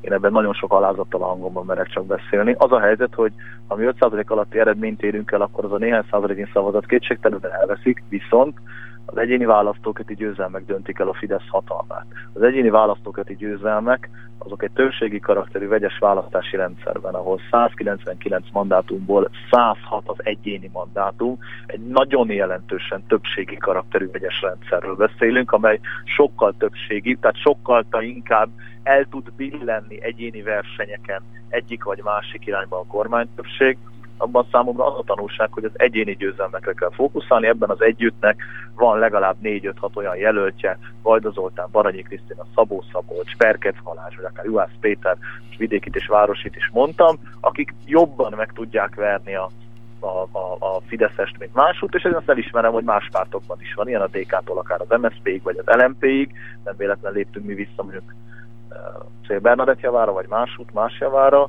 én ebben nagyon sok alázattal a hangomban merek csak beszélni. Az a helyzet, hogy ha mi 5% alatti eredményt érünk el, akkor az a néhány százalékén szavazat kétségtelenül elveszik, viszont az egyéni választóköti győzelmek döntik el a Fidesz hatalmát. Az egyéni választóköti győzelmek azok egy többségi karakterű vegyes választási rendszerben, ahol 199 mandátumból 106 az egyéni mandátum, egy nagyon jelentősen többségi karakterű vegyes rendszerről beszélünk, amely sokkal többségi, tehát sokkal inkább el tud billenni egyéni versenyeken egyik vagy másik irányba a kormánytöbbség, abban számomra az a tanulság, hogy az egyéni győzelmekre kell fókuszálni, ebben az együttnek van legalább 4-5-6 olyan jelöltje, Vajda Zoltán, Baranyi Krisztina, Szabó Szabolcs, Perkec Balázs, vagy akár Juhász Péter, és vidékit és városit is mondtam, akik jobban meg tudják verni a a, a, a Fideszest, mint másút, és azt elismerem, hogy más pártokban is van, ilyen a DK-tól akár az MSZP-ig, vagy az LMP-ig, nem véletlen léptünk mi vissza mondjuk Cél Bernadett javára, vagy másút, más javára,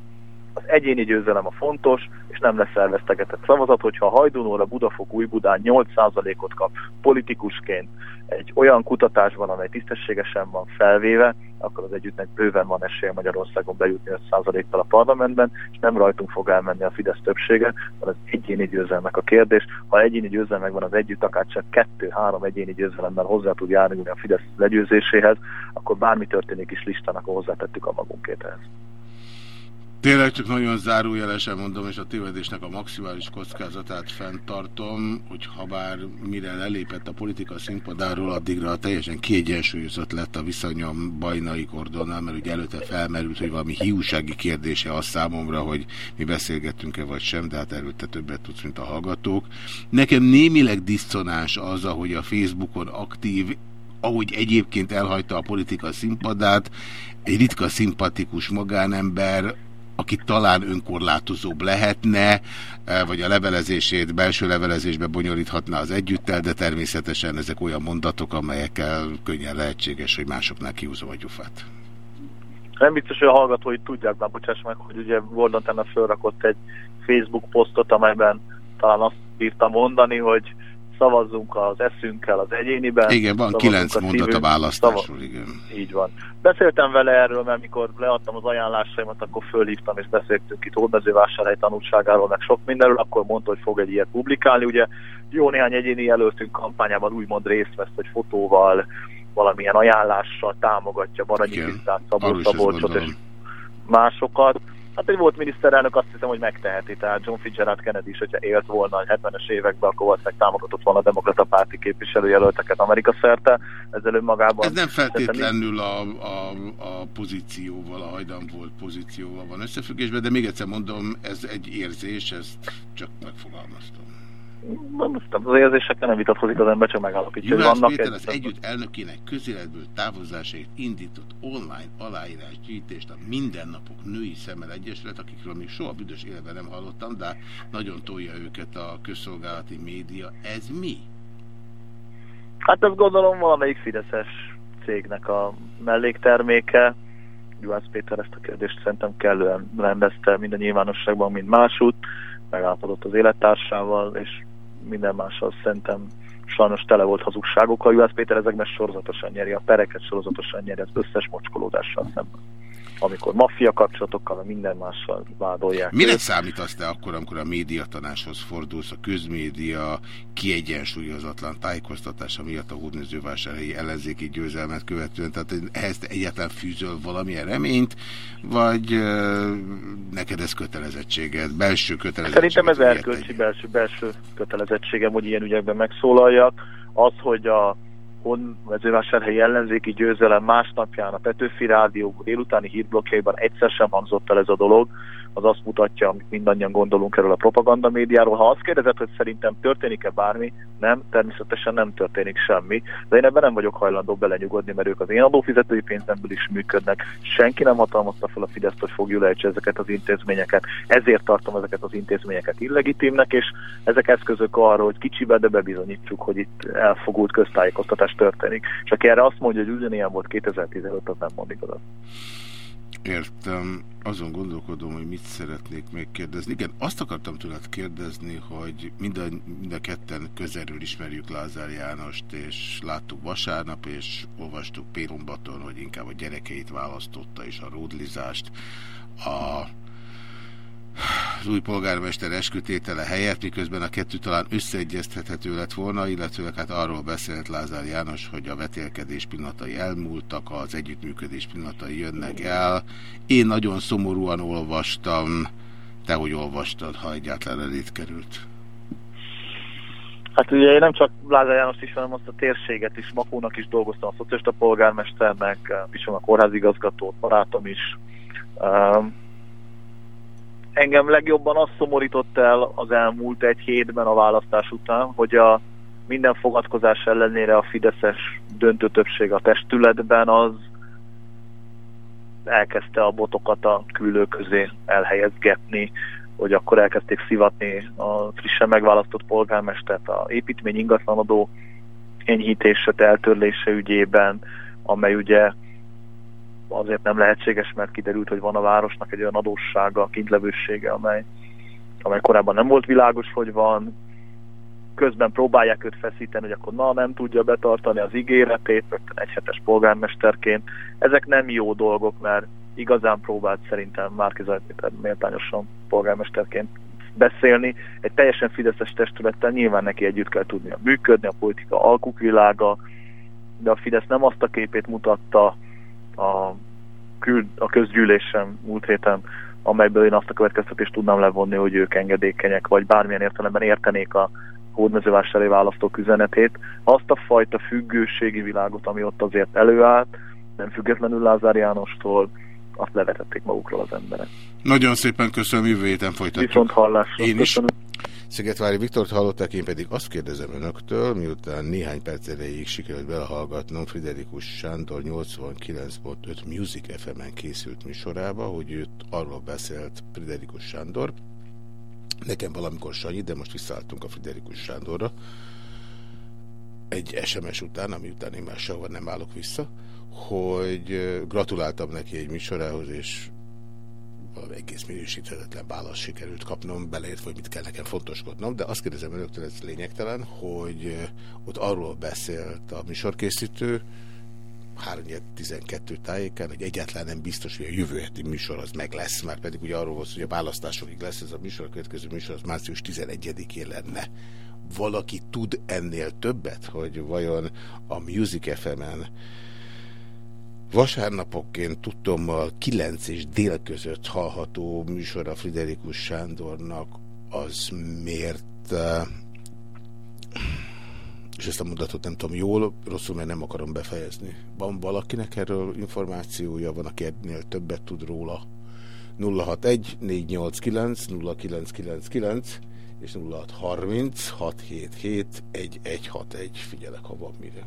az egyéni győzelem a fontos, és nem lesz elvesztegetett szavazat, hogyha a Hajdunóra Budafok Újbudán 8%-ot kap politikusként egy olyan kutatásban, amely tisztességesen van felvéve, akkor az együttnek bőven van esélye Magyarországon bejutni 5%-kal a parlamentben, és nem rajtunk fog elmenni a Fidesz többsége, hanem az egyéni győzelmek a kérdés. Ha egyéni győzelmek van az együtt, akár csak kettő-három egyéni győzelemmel hozzá tud járni a Fidesz legyőzéséhez, akkor bármi történik is listának, hozzátettük a magunkét ehhez. Tényleg csak nagyon zárójelesen mondom, és a tévedésnek a maximális kockázatát fenntartom, hogy ha bár mire lelépett a politika színpadáról, addigra teljesen kiegyensúlyozott lett a viszonyom bajnai kordonnal, mert ugye előtte felmerült, hogy valami hiúsági kérdése az számomra, hogy mi beszélgettünk-e vagy sem, de hát erről többet tudsz, mint a hallgatók. Nekem némileg diszonás az, ahogy a Facebookon aktív, ahogy egyébként elhagyta a politika színpadát, egy ritka szimpatikus magánember, aki talán önkorlátozóbb lehetne, e, vagy a levelezését belső levelezésbe bonyolíthatná az együttel, de természetesen ezek olyan mondatok, amelyekkel könnyen lehetséges, hogy másoknál kihúzom a gyufát. Nem biztos, hogy a hallgatói tudják, már bocsáss meg, hogy ugye Gordon tenne fölrakott egy Facebook posztot, amelyben talán azt bírta mondani, hogy szavazzunk az eszünkkel az egyéniben. Igen, van kilenc a mondat a választásról, igen. Így van. Beszéltem vele erről, mert mikor leadtam az ajánlásaimat, akkor fölhívtam és beszéltünk itt Hódmezővásárhely tanulságáról, meg sok mindenről, akkor mondta, hogy fog egy ilyet publikálni. Ugye jó néhány egyéni jelöltünk kampányában úgymond részt vesz, hogy fotóval, valamilyen ajánlással támogatja Baranyi Krisztát, Szabó Szabolcsot és másokat. Hát egy volt miniszterelnök azt hiszem, hogy megteheti, tehát John Fitzgerald Kennedy is, hogyha élt volna a 70-es években, akkor valószínűleg támogatott volna a demokrata párti képviselőjelölteket Amerika szerte, ezzel önmagában... Ez nem feltétlenül a, a, a pozícióval, a hajdan volt pozícióval van összefüggésben, de még egyszer mondom, ez egy érzés, ezt csak megfogalmaztam az érzésekkel nem vitatkozik az ember, csak megállapítja, hogy vannak... Péter az együtt elnökének közéletből távozásáért indított online aláírásgyűjtést a Mindennapok Női Szemmel Egyesület, akikről még soha büdös életben nem hallottam, de nagyon tolja őket a közszolgálati média. Ez mi? Hát ezt gondolom valamelyik Fideszes cégnek a mellékterméke. Juhász Péter ezt a kérdést szerintem kellően rendezte minden nyilvánosságban, mint másút megállapodott az élettársával, és minden mással szerintem sajnos tele volt hazugságokkal. Juhász Péter ezekben sorozatosan nyeri, a pereket sorozatosan nyeri az összes mocskolódással szemben amikor maffia kapcsolatokkal, minden mással vádolják. Mire számítasz te akkor, amikor a médiatanáshoz fordulsz, a közmédia kiegyensúlyozatlan tájékoztatása miatt a hódnőzővásárhelyi ellenzéki győzelmet követően, tehát ehhez te egyáltalán fűzöl valamilyen reményt, vagy neked ez kötelezettséged, belső kötelezettséged? Szerintem ez erkölcsi belső, belső kötelezettségem, hogy ilyen ügyekben megszólaljak. Az, hogy a mezővásárhelyi ellenzéki győzelem másnapján a Petőfi Rádió délutáni hírblokkjaiban egyszer sem hangzott el ez a dolog, az azt mutatja, amit mindannyian gondolunk erről a propaganda médiáról. Ha azt kérdezed, hogy szerintem történik-e bármi, nem, természetesen nem történik semmi, de én ebben nem vagyok hajlandó belenyugodni, mert ők az én adófizetői pénzemből is működnek. Senki nem hatalmazta fel a Fideszt, hogy fogjuk lejtse ezeket az intézményeket. Ezért tartom ezeket az intézményeket illegitimnek, és ezek eszközök arra, hogy kicsibe, de bebizonyítsuk, hogy itt elfogult köztájékoztatás történik. És aki erre azt mondja, hogy ugyanilyen volt 2015, az nem mond igazat. Értem. Azon gondolkodom, hogy mit szeretnék még kérdezni. Igen, azt akartam tőled kérdezni, hogy mind a, mind a ketten közelről ismerjük Lázár Jánost, és láttuk vasárnap, és olvastuk Pérombaton, hogy inkább a gyerekeit választotta, és a ródlizást. A az új polgármester eskütétele helyett, miközben a kettő talán összeegyeztethető lett volna, illetőleg hát arról beszélt Lázár János, hogy a vetélkedés pillanatai elmúltak, az együttműködés pillanatai jönnek el. Én nagyon szomorúan olvastam, te hogy olvastad, ha egyáltalán elét került? Hát ugye én nem csak Lázár János is, hanem azt a térséget is, Makónak is dolgoztam, a szociálista polgármesternek, is a kórházigazgatót, barátom is. Engem legjobban azt szomorított el az elmúlt egy hétben a választás után, hogy a minden fogadkozás ellenére a Fideszes döntő többség a testületben az elkezdte a botokat a küldő közé elhelyezgetni, hogy akkor elkezdték szivatni a frissen megválasztott polgármestert a építmény ingatlanadó enyhítése, eltörlése ügyében, amely ugye azért nem lehetséges, mert kiderült, hogy van a városnak egy olyan adóssága, kintlevősége, amely, amely korábban nem volt világos, hogy van, közben próbálják őt feszíteni, hogy akkor na, nem tudja betartani az ígéretét, rögtön egyhetes polgármesterként. Ezek nem jó dolgok, mert igazán próbált szerintem Márki Zajpéter méltányosan polgármesterként beszélni. Egy teljesen fideszes testülettel nyilván neki együtt kell tudnia működni, a politika alkukvilága, de a Fidesz nem azt a képét mutatta a, kül, a közgyűlésen múlt héten, amelyből én azt a következtetést tudnám levonni, hogy ők engedékenyek, vagy bármilyen értelemben értenék a hódmezővásári választók üzenetét. Azt a fajta függőségi világot, ami ott azért előállt, nem függetlenül Lázár Jánostól, azt levetették magukról az emberek. Nagyon szépen köszönöm, jövő héten folytatjuk. Viszont hallásra. Én is. Szigetvári Viktort hallották, én pedig azt kérdezem önöktől, miután néhány perc erejéig sikerült belehallgatnom Friderikus Sándor 89.5 Music FM-en készült műsorába, hogy őt arról beszélt Friderikus Sándor, nekem valamikor Sanyi, de most visszaálltunk a Friderikus Sándorra, egy SMS után, ami után én már sehova nem állok vissza, hogy gratuláltam neki egy műsorához, és egész minősíthetetlen választ sikerült kapnom, beleért, hogy mit kell nekem fontoskodnom, de azt kérdezem önöktől, ez lényegtelen, hogy ott arról beszélt a műsorkészítő, 3.12 tájékán, hogy egyáltalán nem biztos, hogy a jövő heti műsor az meg lesz, már pedig ugye arról volt, hogy a választásokig lesz ez a műsor, a következő műsor az március 11-én lenne. Valaki tud ennél többet, hogy vajon a Music FM-en Vasárnapokként tudtommal 9 és dél között hallható műsor a Friderikus Sándornak az miért és ezt a mondatot nem tudom jól, rosszul, mert nem akarom befejezni. Van valakinek erről információja, van, aki ennél többet tud róla? 061 489 0999 és 0630 677 1161. Figyelek, ha van mire.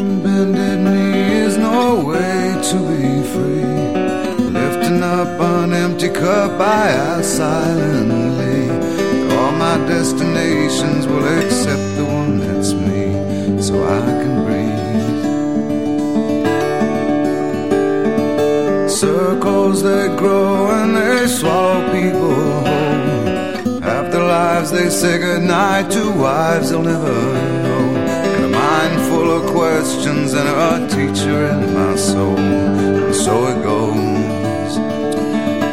bended knee is no way to be free. Lifting up an empty cup, I ask silently. All my destinations will accept the one that's me, so I can breathe. Circles they grow and they swallow people whole. After lives they say goodnight to wives they'll never know. Full of questions and a teacher in my soul. And so it goes.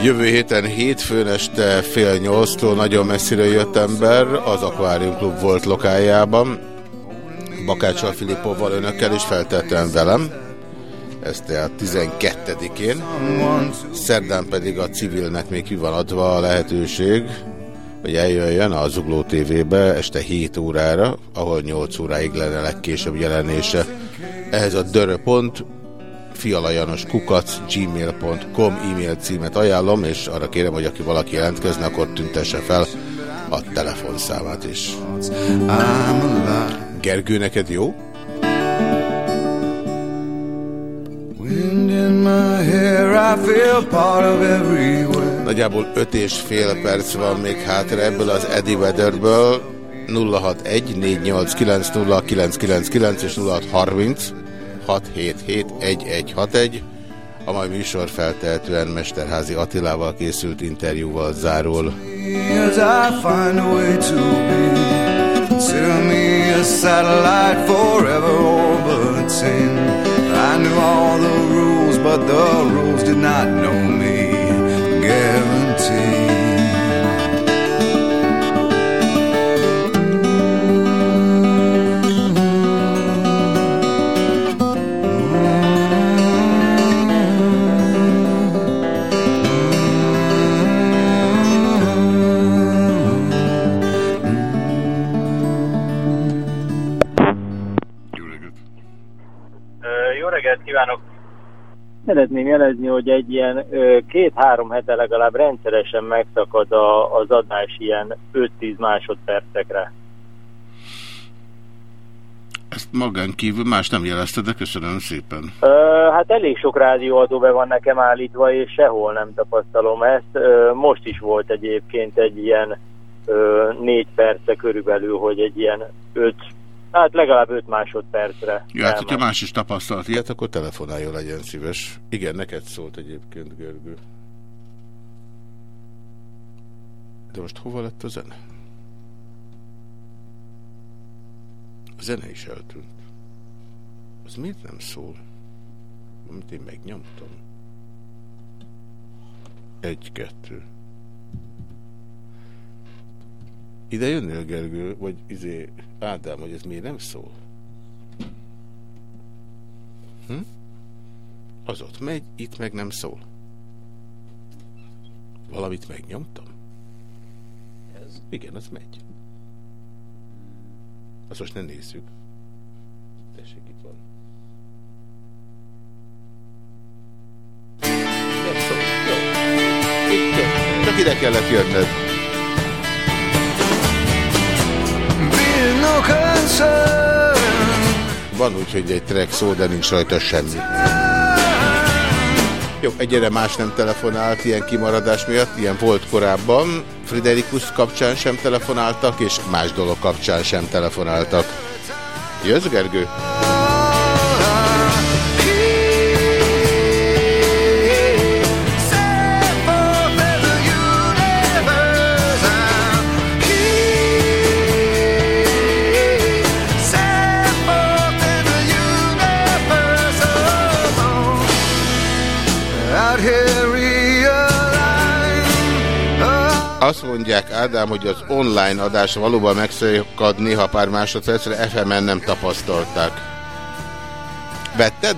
Jövő héten hétfőn este fél nyolctól nagyon messzire jött ember az Aquarium Club volt lokájában. Bakáccsal Filipovval önökkel is feltettem velem. Ez tehát 12-én. Szerdán pedig a civilnek még ki van adva a lehetőség, hogy eljöjjön a Zugló TV-be este 7 órára, ahol 8 óráig lenne legkésőbb jelenése. Ehhez a dörö.pont gmail.com e-mail címet ajánlom, és arra kérem, hogy aki valaki jelentkezne, akkor tüntesse fel a telefonszámát is. Gergő, neked jó? Nagyjából 5 és fél perc van még hátra ebből az Eddie Weatherből. 061 489 0999 és 0630 677 a mai műsor feltehetően Mesterházi Attilával készült interjúval zárul. Consider me a satellite forever orbiting. I knew all the rules, but the rules did not know me. Szeretném jelezni, hogy egy ilyen két-három hete legalább rendszeresen megszakad a, az adás ilyen 5-10 másodpercekre. Ezt magán kívül más nem jelezte, de köszönöm szépen. Ö, hát elég sok rádióadó be van nekem állítva, és sehol nem tapasztalom ezt. Ö, most is volt egyébként egy ilyen ö, négy perce körülbelül, hogy egy ilyen öt, hát legalább öt másodpercre. Ja, hát, hogyha más is tapasztalt ilyet, akkor telefonáljon, legyen szíves. Igen, neked szólt egyébként, Gergő. De most hova lett a zene? A zene is eltűnt. Az miért nem szól? Amit én megnyomtam. Egy, kettő. Ide jönnél, Gergő, vagy izé, Ádám, hogy ez miért nem szól? Hm? Az ott megy, itt meg nem szól. Valamit megnyomtam? Ez? Igen, az megy. Azt most ne nézzük. Tessék, itt van. Nem szól. Jó. Itt jön. Csak ide kellett jönned. Van úgy, hogy egy track szól, de nincs rajta semmi. Jó, egyre más nem telefonált ilyen kimaradás miatt, ilyen volt korábban. Friderikus kapcsán sem telefonáltak, és más dolog kapcsán sem telefonáltak. Jössz, Gergő? Azt mondják, Ádám, hogy az online adás valóban megszakad néha pár másodpercre, FM-en nem tapasztalták. Vetted?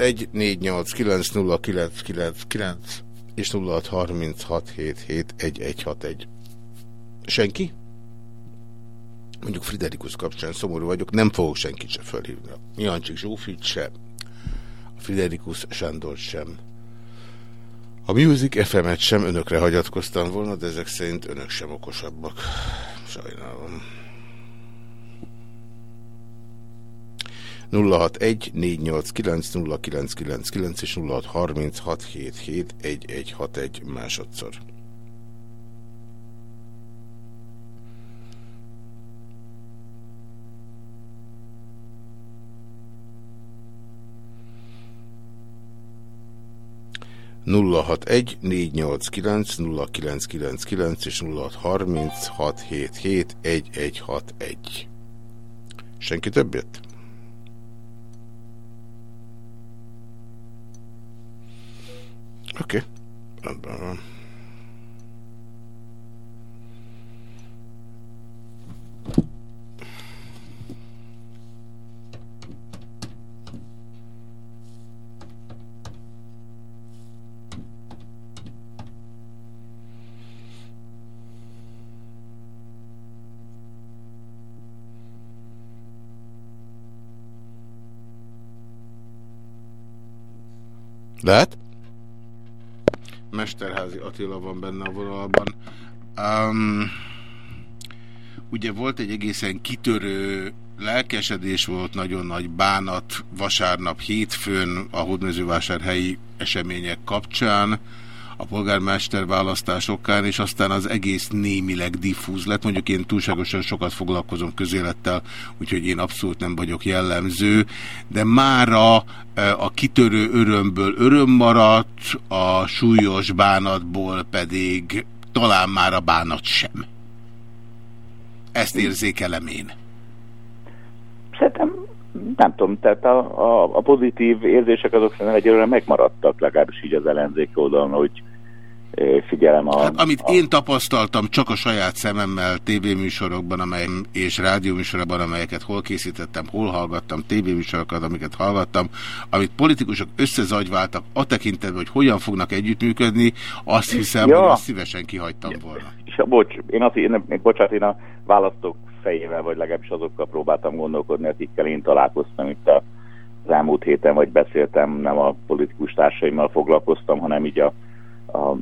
061 489 és 0636771161. Senki? Mondjuk Friderikus kapcsán szomorú vagyok, nem fogok senkit se felhívni. Jancsik Zsófit se, a Friderikus Sándor sem. A Music FM-et sem önökre hagyatkoztam volna, de ezek szerint önök sem okosabbak. Sajnálom. 061 489 0999 és 0636771161 másodszor. nulla hat egy négy nyolc kilenc nulla kilenc kilenc kilenc és nulla harminc hat hét hét egy egy hat egy. Senki többet? Oké, okay. Lehet? Mesterházi Attila van benne a vonalban. Um, ugye volt egy egészen kitörő lelkesedés volt, nagyon nagy bánat vasárnap hétfőn a hódmezővásárhelyi események kapcsán a polgármester választásokán, és aztán az egész némileg diffúz lett. Mondjuk én túlságosan sokat foglalkozom közélettel, úgyhogy én abszolút nem vagyok jellemző, de mára a kitörő örömből öröm maradt, a súlyos bánatból pedig talán már a bánat sem. Ezt érzékelem én. Szerintem nem tudom, tehát a, a, a pozitív érzések azok szerintem egyelőre megmaradtak, legalábbis így az ellenzék oldalon, hogy figyelem a... Hát, amit a... én tapasztaltam csak a saját szememmel tévéműsorokban amely, és rádióműsorokban, amelyeket hol készítettem, hol hallgattam, tévéműsorokat, amiket hallgattam, amit politikusok összezagyváltak a tekintetben, hogy hogyan fognak együttműködni, azt hiszem, ja. hogy azt szívesen kihagytam volna. Ja, bocs, én azt én, én, bocsánat, én a választók fejével, vagy legalábbis azokkal próbáltam gondolkodni, akikkel én találkoztam itt a, az elmúlt héten, vagy beszéltem, nem a politikus társaimmal foglalkoztam, hanem így a a,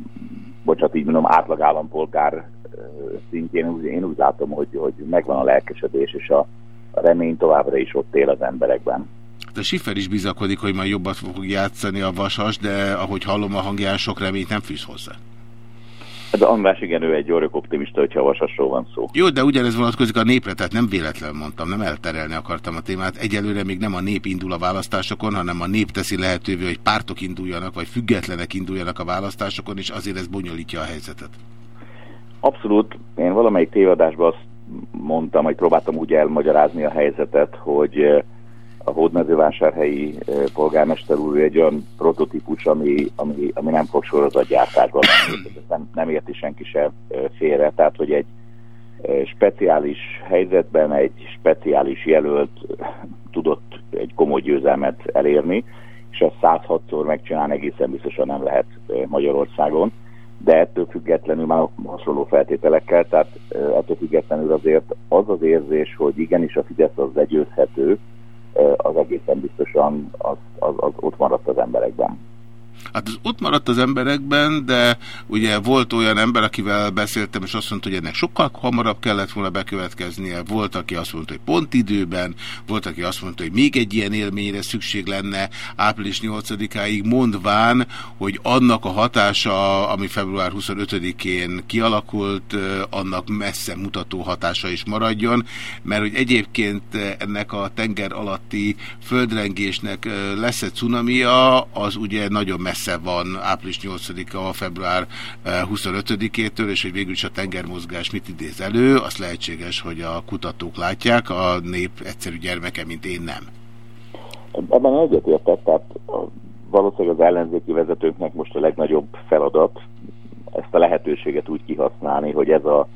bocsánat, így mondom, átlag állampolgár szintjén én úgy látom, hogy, hogy megvan a lelkesedés, és a, a remény továbbra is ott él az emberekben. De Schiffer is bizakodik, hogy majd jobbat fog játszani a vasas, de ahogy hallom a hangján, sok reményt nem fűz hozzá. De András igen, ő egy örök optimista, hogyha a vasasról van szó. Jó, de ugyanez vonatkozik a népre, tehát nem véletlen mondtam, nem elterelni akartam a témát. Egyelőre még nem a nép indul a választásokon, hanem a nép teszi lehetővé, hogy pártok induljanak, vagy függetlenek induljanak a választásokon, és azért ez bonyolítja a helyzetet. Abszolút. Én valamelyik tévadásban azt mondtam, hogy próbáltam úgy elmagyarázni a helyzetet, hogy a hódmezővásárhelyi polgármester úr egy olyan prototípus, ami, ami, ami nem fog sorozatgyártásban nem, nem érti senki se félre, tehát hogy egy speciális helyzetben egy speciális jelölt tudott egy komoly győzelmet elérni, és ezt 106-szor megcsinálni egészen biztosan nem lehet Magyarországon, de ettől függetlenül már hasonló feltételekkel, tehát ettől függetlenül azért az az érzés, hogy igenis a Fidesz az legyőzhető, az egészen biztosan az, az, az ott maradt az emberekben. Hát az ott maradt az emberekben, de ugye volt olyan ember, akivel beszéltem, és azt mondta, hogy ennek sokkal hamarabb kellett volna bekövetkeznie. Volt, aki azt mondta, hogy pont időben, volt, aki azt mondta, hogy még egy ilyen élményre szükség lenne április 8-áig, mondván, hogy annak a hatása, ami február 25-én kialakult, annak messze mutató hatása is maradjon, mert hogy egyébként ennek a tenger alatti földrengésnek lesz-e cunamia, az ugye nagyon messze van április 8-a, február 25-től, eh, és hogy végül is a tengermozgás mit idéz elő, azt lehetséges, hogy a kutatók látják, a nép egyszerű gyermeke, mint én nem. Ebben egyetértek, tehát valószínűleg az ellenzéki vezetőknek most a legnagyobb feladat ezt a lehetőséget úgy kihasználni, hogy ez a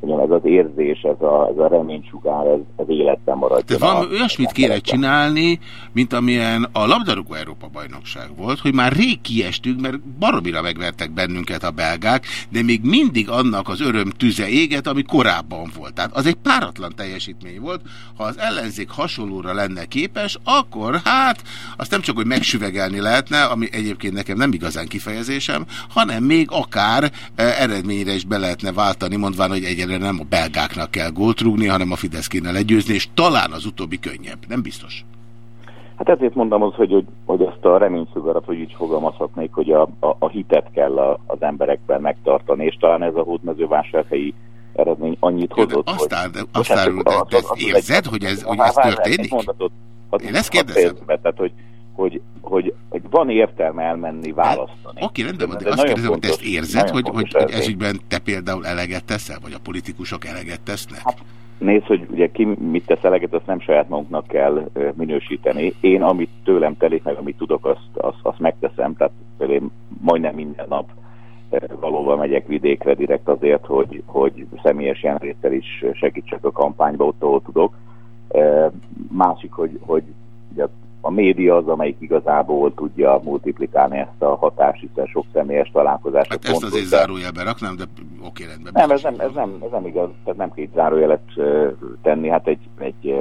mondjam, ez az érzés, ez a, ez a reménysugár, ez, ez életben maradjon. De van olyasmit kéne csinálni, mint amilyen a labdarúgó Európa bajnokság volt, hogy már rég kiestünk, mert baromira megvertek bennünket a belgák, de még mindig annak az öröm tüze éget, ami korábban volt. Tehát az egy páratlan teljesítmény volt. Ha az ellenzék hasonlóra lenne képes, akkor hát azt nem csak, hogy megsüvegelni lehetne, ami egyébként nekem nem igazán kifejezésem, hanem még akár eh, eredményre is be lehetne váltani, mondván, hogy egy egyelőre nem a belgáknak kell gólt rúgni, hanem a Fidesz kéne legyőzni, és talán az utóbbi könnyebb. Nem biztos. Hát ezért mondom az, hogy, hogy, hogy azt a reményszugarat, hogy így fogalmazhatnék, hogy a, a, a hitet kell a, az emberekben megtartani, és talán ez a hódmezővásárhelyi eredmény annyit Jó, hozott, azt áll, hogy... Azt áll, de, de, de érzed, hogy ez, hogy ez történik? Mondatot, Én ezt kérdezem. Tehát, hogy, hogy, hogy, hogy van értelme elmenni választani. Oké, rendben van, de, de azt kérdezem, hogy te ezt érzed, hogy, hogy, hogy ezügyben te például eleget teszel, vagy a politikusok eleget tesznek? Hát, nézd, hogy ugye ki mit tesz eleget, azt nem saját magunknak kell minősíteni. Én amit tőlem telik, meg amit tudok, azt, azt, azt megteszem, tehát én majdnem minden nap valóban megyek vidékre direkt azért, hogy, hogy személyes jelenléttel is segítsek a kampányba ott, ahol tudok. Másik, hogy, hogy ugye a média az, amelyik igazából tudja multiplikálni ezt a hatást, hiszen sok személyes találkozás. Hát ezt azért zárójelben raknám, de oké, rendben. Nem, ez nem, ez nem, ez nem igaz, tehát nem két zárójelet tenni, hát egy, egy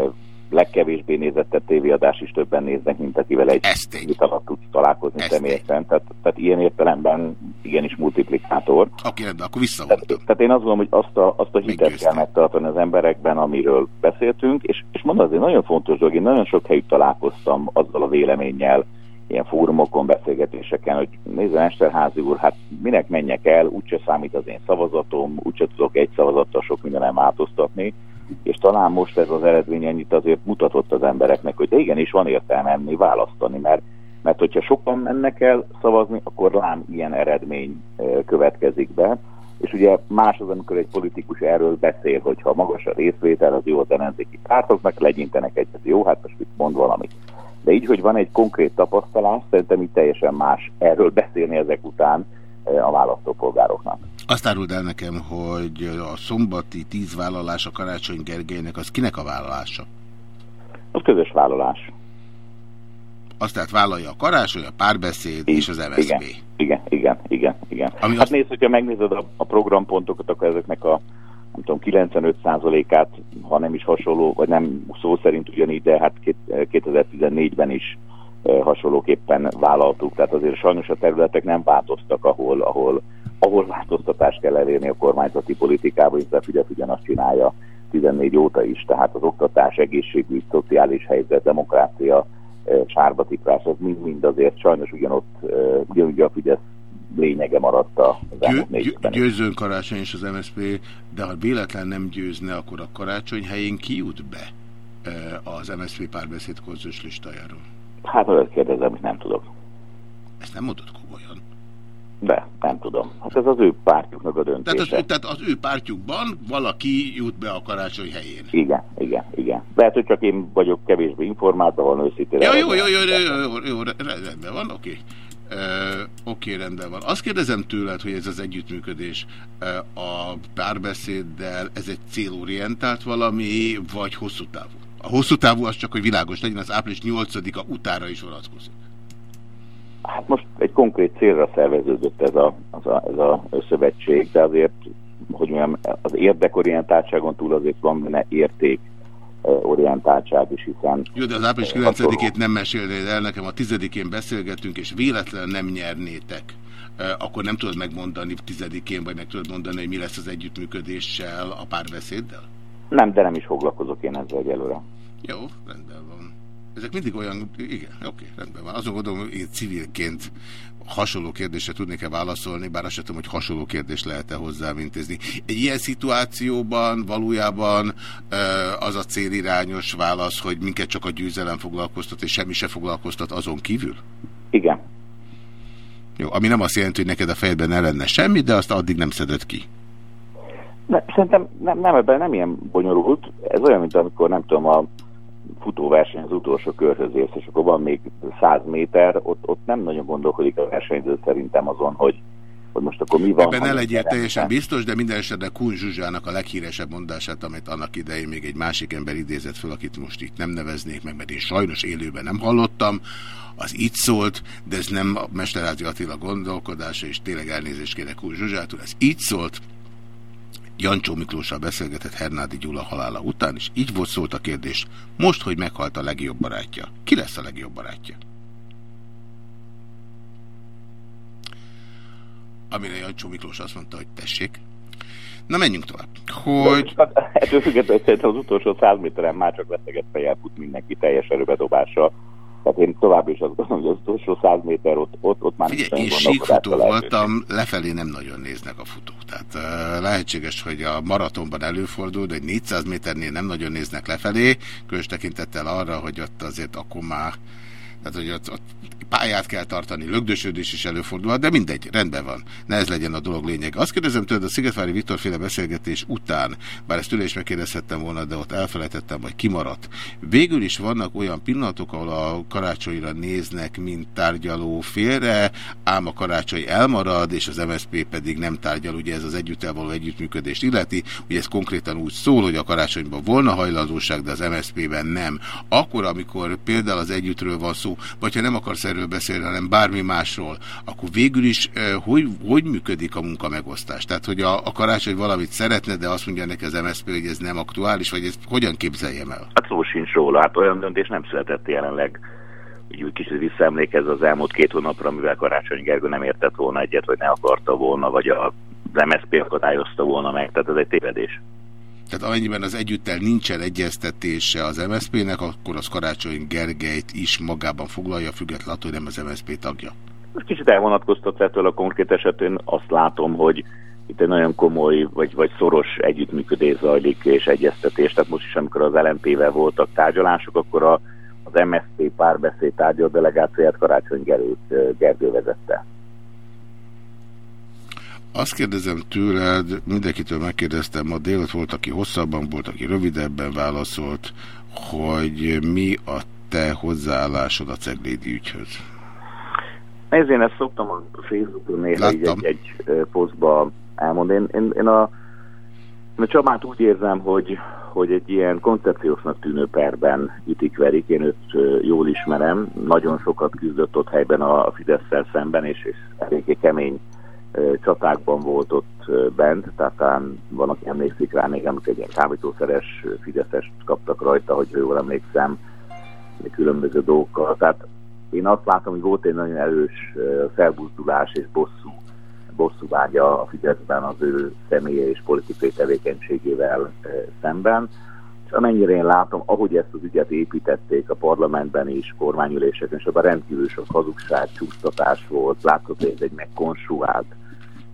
legkevésbé nézettebb tévéadás is többen néznek, mint akivel egy vit alatt tudsz találkozni Ezt személyesen. Tehát, tehát ilyen értelemben igenis multiplikátor. Oké, rendben, akkor visszavontam. Tehát, tehát én azt gondolom, hogy azt a, azt a hitet kell megtartani az emberekben, amiről beszéltünk, és, és mondom, azért nagyon fontos dolog, én nagyon sok helyütt találkoztam azzal a véleménnyel, ilyen fórumokon, beszélgetéseken, hogy nézze, Esterházi úr, hát minek menjek el, úgyse számít az én szavazatom, úgyse tudok egy szavazattal sok mindenem változtatni, és talán most ez az eredmény ennyit azért mutatott az embereknek, hogy de igenis van értelme enni, választani, mert, mert hogyha sokan mennek el szavazni, akkor lám ilyen eredmény következik be, És ugye más az, amikor egy politikus erről beszél, hogyha magas a részvétel, az jó az ellenzéki pártoknak, legyintenek egyet, jó, hát most mit mond valamit. De így, hogy van egy konkrét tapasztalás, szerintem itt teljesen más erről beszélni ezek után a választópolgároknak. Azt áruld el nekem, hogy a szombati tíz vállalás a Karácsony Gergelynek, az kinek a vállalása? Az közös vállalás. Azt tehát vállalja a Karácsony, a Párbeszéd I és az MSZP. Igen, igen, igen, igen. igen. Ami hát azt... nézd, hogyha megnézed a, a programpontokat, akkor ezeknek a nem tudom, 95%-át, ha nem is hasonló, vagy nem szó szerint ugyanígy, de hát 2014-ben is hasonlóképpen vállaltuk. Tehát azért sajnos a területek nem változtak, ahol, ahol, ahol változtatást kell elérni a kormányzati politikában, hiszen Fidesz ugyanazt csinálja 14 óta is. Tehát az oktatás, egészségügy, szociális helyzet, demokrácia, sárba tiprás, az mind-mind azért sajnos ugyanott, ugyanúgy a Fidesz lényege maradt a Győ, győ, Győzőn karácsony és az MSZP, de ha véletlen nem győzne, akkor a karácsony helyén ki jut be az MSZP párbeszéd kozzós listájáról? Hát olyat kérdezem, hogy nem tudok. Ezt nem mondod komolyan? De, nem tudom. Hát ez az ő pártjuknak a döntése. Tehát az, tehát az ő pártjukban valaki jut be a karácsony helyén. Igen, igen, igen. Lehet, hogy csak én vagyok kevésbé informált, de van őszintén. Ja, jó, jó, jó, jó, jó, jó, rendben van, oké. Uh, Oké, okay, rendben van. Azt kérdezem tőled, hogy ez az együttműködés uh, a párbeszéddel, ez egy célorientált valami, vagy hosszú távú? A hosszú távú az csak, hogy világos legyen, az április 8-a utára is vonatkozik. Hát most egy konkrét célra szerveződött ez a, az a, ez a szövetség, de azért, hogy mondjam, az érdekorientáltságon túl azért van benne érték orientáltság is, hiszen... Jó, de az április 9-ét nem mesélnéd el nekem, a 10-én beszélgetünk, és véletlen nem nyernétek, akkor nem tudod megmondani 10-én, vagy meg tudod mondani, hogy mi lesz az együttműködéssel, a párbeszéddel? Nem, de nem is foglalkozok én ezzel egyelőre. Jó, rendben. Ezek mindig olyan, igen, oké, rendben van. Azon gondolom, én civilként hasonló kérdésre tudnék-e válaszolni, bár azt sem tudom, hogy hasonló kérdés lehet-e hozzám intézni. Egy ilyen szituációban valójában az a célirányos válasz, hogy minket csak a győzelem foglalkoztat, és semmi se foglalkoztat azon kívül? Igen. Jó, ami nem azt jelenti, hogy neked a fejedben ne lenne semmi, de azt addig nem szedett ki. Ne, szerintem nem, nem, ebben nem ilyen bonyolult. Ez olyan, mint amikor nem tudom, a futóverseny az utolsó körhöz érsz, és akkor van még 100 méter, ott, ott nem nagyon gondolkodik a versenyző szerintem azon, hogy, hogy most akkor mi van. Ebben ne legyél teljesen biztos, de minden esetben Kun Zsuzsának a leghíresebb mondását, amit annak idején még egy másik ember idézett föl, akit most itt nem neveznék meg, mert én sajnos élőben nem hallottam, az itt szólt, de ez nem a Mesterházi Attila gondolkodása, és tényleg elnézést kérek Kun Zsuzsától, ez így szólt, Jancsó Miklóssal beszélgetett Hernádi Gyula halála után, és így volt szólt a kérdés. Most, hogy meghalt a legjobb barátja, ki lesz a legjobb barátja? Amire Jancsó Miklós azt mondta, hogy tessék. Na, menjünk tovább. Hogy... Ettől függetlenül az utolsó száz méteren már csak veszeget fejjel fut mindenki teljes erőbedobással. Tehát én tovább is azt gondolom, hogy az utolsó száz méter ott, ott, ott már Figyelj, én síkfutó voltam, lefelé nem nagyon néznek a futók. Tehát uh, lehetséges, hogy a maratonban előfordul, de egy 400 méternél nem nagyon néznek lefelé, különös tekintettel arra, hogy ott azért akkor már tehát, hogy ott, ott pályát kell tartani, lögdösödés is előfordulhat, de mindegy, rendben van. Ne ez legyen a dolog lényeg. Azt kérdezem tőled a Szigetvári Viktor féle beszélgetés után, bár ezt tőle is megkérdezhettem volna, de ott elfelejtettem, hogy kimaradt. Végül is vannak olyan pillanatok, ahol a karácsonyra néznek, mint tárgyaló félre, ám a karácsony elmarad, és az MSZP pedig nem tárgyal, ugye ez az együttel való együttműködést illeti, ugye ez konkrétan úgy szól, hogy a karácsonyban volna hajlandóság, de az MSZP-ben nem. Akkor, amikor például az együttről van szó, vagy ha nem akarsz erről beszélni, hanem bármi másról, akkor végül is hogy, hogy működik a munkamegosztás? Tehát, hogy a, a karácsony valamit szeretne, de azt mondja neki az MSZP, hogy ez nem aktuális, vagy ezt hogyan képzeljem el? Hát szó sincs róla, hát olyan döntés nem született jelenleg. Úgy kicsit visszaemlékez az elmúlt két hónapra, amivel Karácsony Gergő nem értett volna egyet, vagy ne akarta volna, vagy a MSZP akadályozta volna meg, tehát ez egy tévedés. Tehát amennyiben az együttel nincsen egyeztetése az MSZP-nek, akkor az Karácsony Gergelyt is magában foglalja, függetlenül hogy nem az MSZP tagja. Kicsit elvonatkoztat ettől a konkrét esetén azt látom, hogy itt egy nagyon komoly vagy, vagy szoros együttműködés zajlik és egyeztetés. Tehát most is, amikor az LMP-vel voltak tárgyalások, akkor a, az MSZP párbeszéd tárgyal delegációját Karácsony Gergő vezette. Azt kérdezem tőled, mindenkitől megkérdeztem, ma délután volt, aki hosszabban volt, aki rövidebben válaszolt, hogy mi a te hozzáállásod a Ceglédi ügyhöz? Ez én ezt szoktam a Facebookon néha egy, egy, egy posztba elmondani. Én, én, én a, a Csabát úgy érzem, hogy, hogy egy ilyen koncepciósnak tűnő perben ütik-verik, én őt jól ismerem, nagyon sokat küzdött ott helyben a fidesz szemben, és, és eléggé kemény csatákban volt ott bent, tehát talán van, aki emlékszik rá, még amikor egy ilyen kábítószeres Fideszest kaptak rajta, hogy jól emlékszem, különböző dolgokkal. Tehát én azt látom, hogy volt egy nagyon erős felbuzdulás és bosszú, bosszú vágya a Fideszben az ő személye és politikai tevékenységével szemben. És amennyire én látom, ahogy ezt az ügyet építették a parlamentben is, kormányüléseken, és abban rendkívül sok hazugság, csúsztatás volt, látszott, hogy ez egy megkonstruált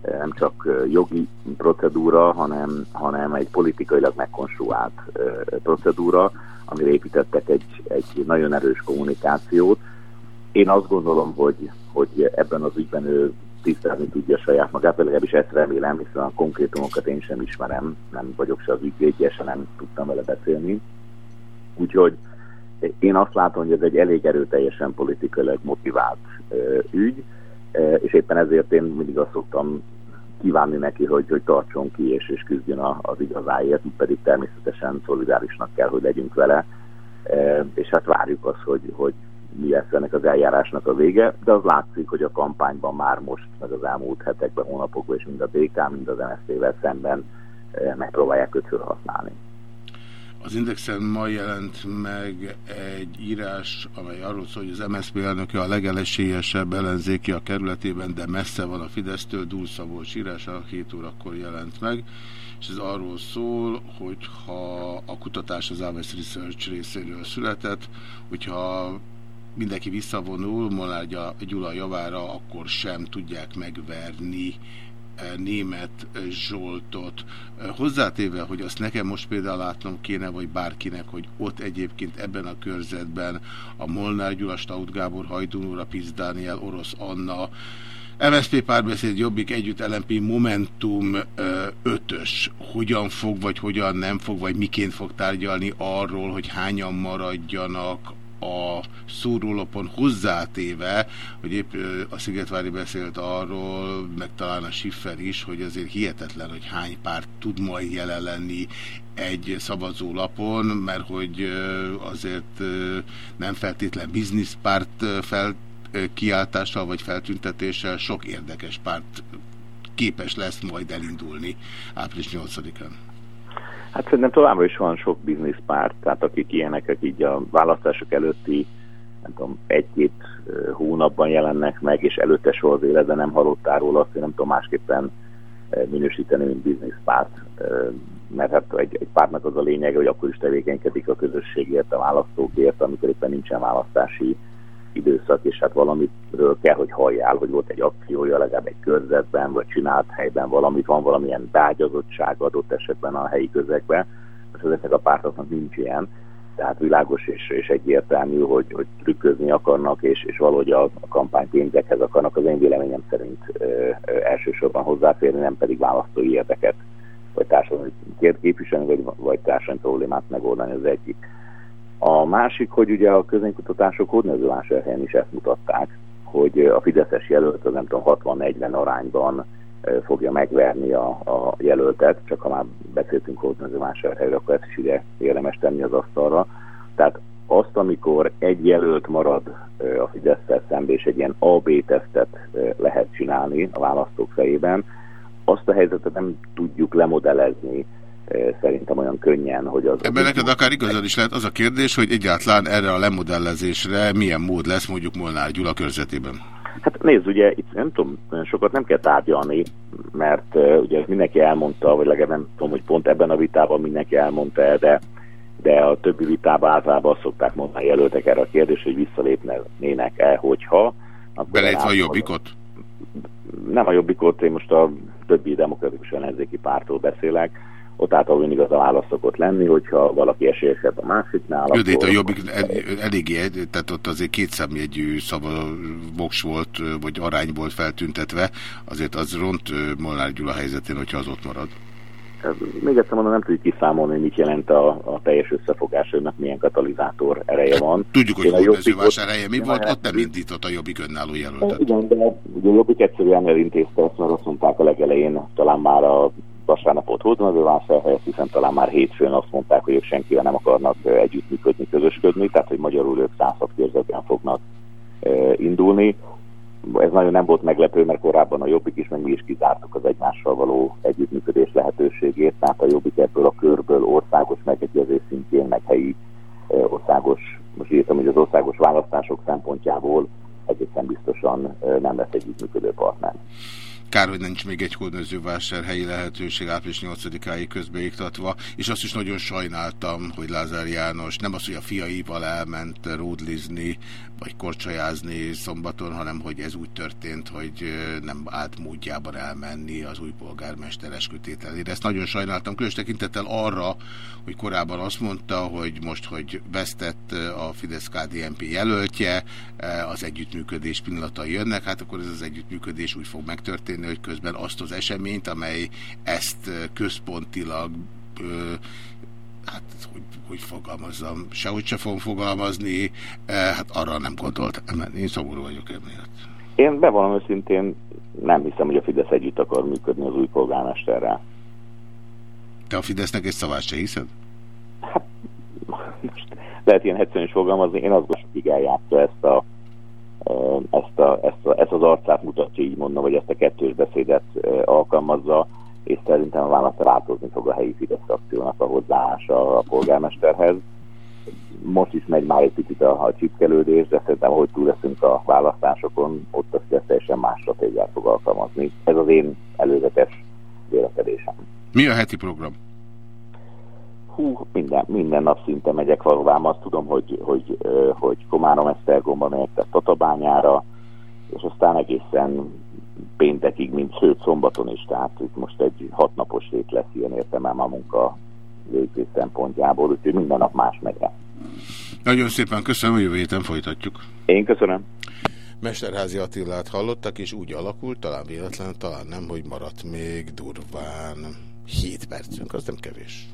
nem csak jogi procedúra, hanem, hanem egy politikailag megkonstruált procedúra, amire építettek egy, egy nagyon erős kommunikációt. Én azt gondolom, hogy, hogy ebben az ügyben ő tisztelni tudja saját magát, legalábbis ezt remélem, hiszen a konkrétumokat én sem ismerem, nem vagyok se az ügyvédje, se nem tudtam vele beszélni. Úgyhogy én azt látom, hogy ez egy elég erőteljesen politikailag motivált ügy, és éppen ezért én mindig azt szoktam kívánni neki, hogy, hogy tartson ki és, és küzdjön az igazáért, pedig természetesen szolidárisnak kell, hogy legyünk vele, és hát várjuk azt, hogy, hogy mi lesz ennek az eljárásnak a vége, de az látszik, hogy a kampányban már most, meg az elmúlt hetekben, hónapokban, és mind a DK, mind az NSZT-vel szemben megpróbálják őt használni. Az Indexen ma jelent meg egy írás, amely arról szól, hogy az MSZP elnöke a legelesélyesebb ellenzéki a kerületében, de messze van a Fidesztől, Dúlszavós írása, 7 órakor jelent meg, és ez arról szól, hogyha a kutatás az Aves Research részéről született, hogyha mindenki visszavonul Molnár Gyula javára, akkor sem tudják megverni német Zsoltot. Hozzátéve, hogy azt nekem most például látnom kéne, vagy bárkinek, hogy ott egyébként ebben a körzetben a Molnár Gyula, Staut Gábor, Hajdun Ura, Piz Dániel, Orosz Anna, MSZP párbeszéd Jobbik együtt LMP Momentum ötös hogyan fog, vagy hogyan nem fog, vagy miként fog tárgyalni arról, hogy hányan maradjanak a szórólapon hozzátéve, hogy épp a Szigetvári beszélt arról, meg talán a Schiffer is, hogy azért hihetetlen, hogy hány párt tud majd jelen lenni egy szavazólapon, mert hogy azért nem feltétlen bizniszpárt fel kiáltással vagy feltüntetéssel sok érdekes párt képes lesz majd elindulni április 8-án. Hát szerintem továbbra is van sok bizniszpárt, tehát akik ilyeneket így a választások előtti nem tudom, egy-két hónapban jelennek meg, és előtte soha az életben nem hallottál róla, azt én nem tudom másképpen minősíteni, mint bizniszpárt. Mert hát egy, egy pártnak az a lényege, hogy akkor is tevékenykedik a közösségért, a választókért, amikor éppen nincsen választási időszak, és hát valamiről kell, hogy halljál, hogy volt egy akciója legalább egy körzetben, vagy csinált helyben valamit, van valamilyen beágyazottság adott esetben a helyi közegben. Most ezeknek a pártoknak nincs ilyen, tehát világos és, és egyértelmű, hogy, hogy trükközni akarnak, és, és valahogy a, a kampánypénzekhez akarnak az én véleményem szerint ö, ö, elsősorban hozzáférni, nem pedig választói érdeket, vagy társadalmi képviselni, vagy, vagy társadalmi problémát megoldani az egyik. A másik, hogy ugye a közönkutatások hódnezővásárhelyen is ezt mutatták, hogy a Fideszes jelölt az nem tudom 60-40 arányban fogja megverni a, a jelöltet, csak ha már beszéltünk hódnezővásárhelyről, akkor ezt is ide érdemes tenni az asztalra. Tehát azt, amikor egy jelölt marad a fidesz szemben, és egy ilyen AB tesztet lehet csinálni a választók fejében, azt a helyzetet nem tudjuk lemodellezni szerintem olyan könnyen, hogy az... Ebben neked akár igazad is lehet az a kérdés, hogy egyáltalán erre a lemodellezésre milyen mód lesz mondjuk Molnár Gyula körzetében? Hát nézd, ugye itt nem tudom, sokat nem kell tárgyalni, mert uh, ugye mindenki elmondta, vagy legalább nem tudom, hogy pont ebben a vitában mindenki elmondta de de a többi vitában általában azt szokták mondani jelöltek erre a kérdés, hogy visszalépnének-e, hogyha... Belejtve a jobbikot? Nem a jobbikot, én most a többi demokratikus ellenzéki pártól beszélek, ott általában mindig az a válasz szokott lenni, hogyha valaki esélyesebb a másiknál. De itt a jobbik el- eléggé, tehát ott azért kétszámjegyű voks volt, vagy arány volt feltüntetve, azért az ront Molnár Gyula helyzetén, hogyha az ott marad. Még egyszer mondom, nem tudjuk kiszámolni, mit jelent a, a teljes összefogás, önnek milyen katalizátor ereje van. Tudjuk, hogy a hódmezővásárhelye mi Én volt, ott nem indított a jobbik önálló jelöltet. Igen, de ugye a Jobbik egyszerűen elintézte ezt, mert azt mondták a legelején, talán már a vasárnapot hódmezővásárhelyet, hiszen talán már hétfőn azt mondták, hogy ők senkivel nem akarnak együttműködni, közösködni, tehát hogy magyarul ők század körzetben fognak indulni. Ez nagyon nem volt meglepő, mert korábban a Jobbik is, meg mi is kizártuk az egymással való együttműködés lehetőségét, tehát a Jobbik ebből a körből országos megegyezés szintjén, meg helyi országos, most írtam, hogy az országos választások szempontjából egészen biztosan nem lesz együttműködő partner. Kár, hogy nincs még egy hódmezővásárhelyi lehetőség április 8-áig közbeiktatva, és azt is nagyon sajnáltam, hogy Lázár János nem az, hogy a fiaival elment ródlizni, vagy korcsajázni szombaton, hanem hogy ez úgy történt, hogy nem állt módjában elmenni az új polgármester eskütételére. Ezt nagyon sajnáltam, különös tekintettel arra, hogy korábban azt mondta, hogy most, hogy vesztett a Fidesz-KDNP jelöltje, az együttműködés pillanatai jönnek, hát akkor ez az együttműködés úgy fog megtörténni, hogy közben azt az eseményt, amely ezt központilag hát hogy, hogy fogalmazzam, sehogy se fogom fogalmazni, eh, hát arra nem gondolt emelni. Én szomorú vagyok emiatt. Én bevallom őszintén, nem hiszem, hogy a Fidesz együtt akar működni az új polgármesterrel. Te a Fidesznek egy szavát se hiszed? Lehet ilyen egyszerűen is fogalmazni, én azt gondolom, hogy eljátsza ezt a ö, ezt, a, ezt, a, ezt az arcát mutatja, így mondom, vagy ezt a kettős beszédet ö, alkalmazza, és szerintem a választ változni fog a helyi Fidesz frakciónak a hozzáállása a polgármesterhez. Most is megy már egy picit a, a csipkelődés, de szerintem, ahogy túl leszünk a választásokon, ott azt lesz teljesen más stratégiát fog alkalmazni. Ez az én előzetes vélekedésem. Mi a heti program? Hú, minden, minden nap szinte megyek valóban, azt tudom, hogy, hogy, hogy Komárom Esztergomba megyek, tehát Tatabányára, és aztán egészen péntekig, mint sőt szombaton is, tehát itt most egy hatnapos hét lesz ilyen értelmem a munka végzés szempontjából, úgyhogy minden nap más megyre. Nagyon szépen köszönöm, hogy jövő héten folytatjuk. Én köszönöm. Mesterházi Attilát hallottak, és úgy alakult, talán véletlen, talán nem, hogy maradt még durván 7 percünk, az nem kevés.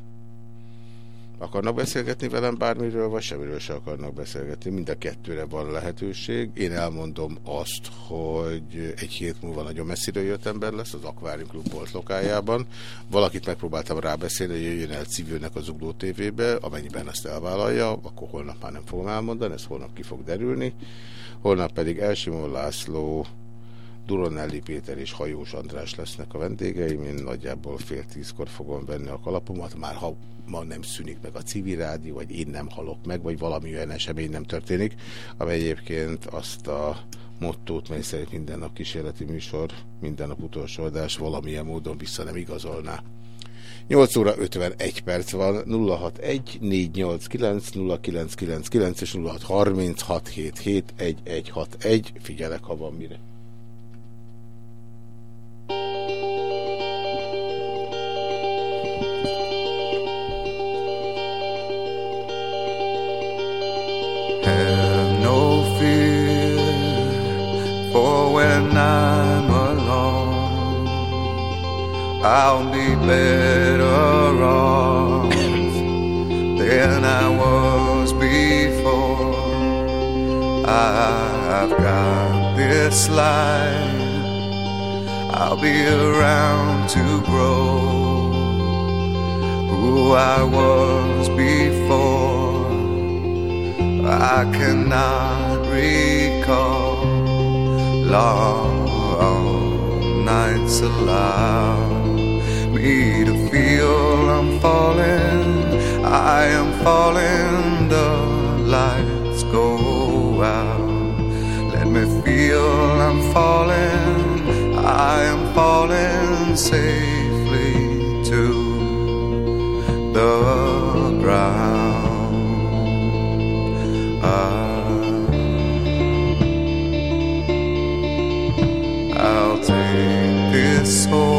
Akarnak beszélgetni velem bármiről, vagy semmiről se akarnak beszélgetni. Mind a kettőre van lehetőség. Én elmondom azt, hogy egy hét múlva nagyon messziről jött ember lesz az Aquarium Club volt lokájában. Valakit megpróbáltam rábeszélni, hogy jöjjön el civilnek az Ugló TV-be, amennyiben ezt elvállalja, akkor holnap már nem fogom elmondani, ez holnap ki fog derülni. Holnap pedig Elsimon László, Duronelli Péter és Hajós András lesznek a vendégeim. Én nagyjából fél tízkor fogom venni a kalapomat, már ha ma nem szűnik meg a civil rádió, vagy én nem halok meg, vagy valami olyan esemény nem történik, amely egyébként azt a mottót, mely szerint minden nap kísérleti műsor, minden nap utolsó adás valamilyen módon vissza nem igazolná. 8 óra 51 perc van, 061 489 0999 és 063677 1161. Figyelek, ha van mire. I'll be better off than I was before. I've got this life. I'll be around to grow who I was before. I cannot recall long nights allow me to feel I'm falling. I am falling. The lights go out. Let me feel I'm falling. I am falling safely to the ground. Ah, I'll take this hold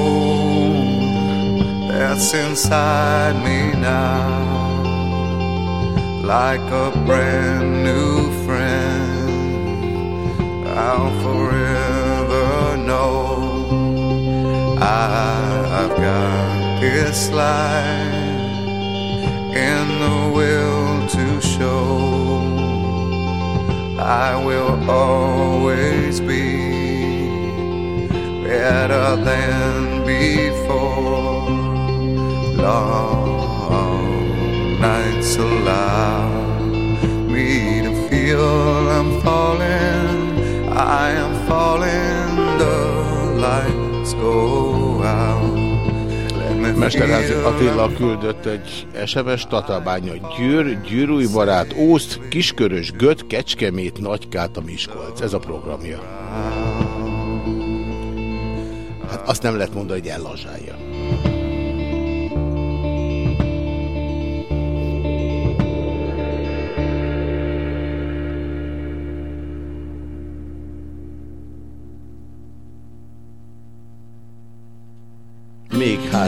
breaths inside me now, like a brand new friend. I'll forever know I've got this life in the will to show. I will always be better than before. Long nights allow me to feel I'm falling. I am falling. The lights go Mesterházi Attila küldött egy SMS Tatabánya, Győr, Győrúj barát, Ószt, Kiskörös, Göt, Kecskemét, Nagykát a Miskolc. Ez a programja. Hát azt nem lehet mondani, hogy ellazsálja.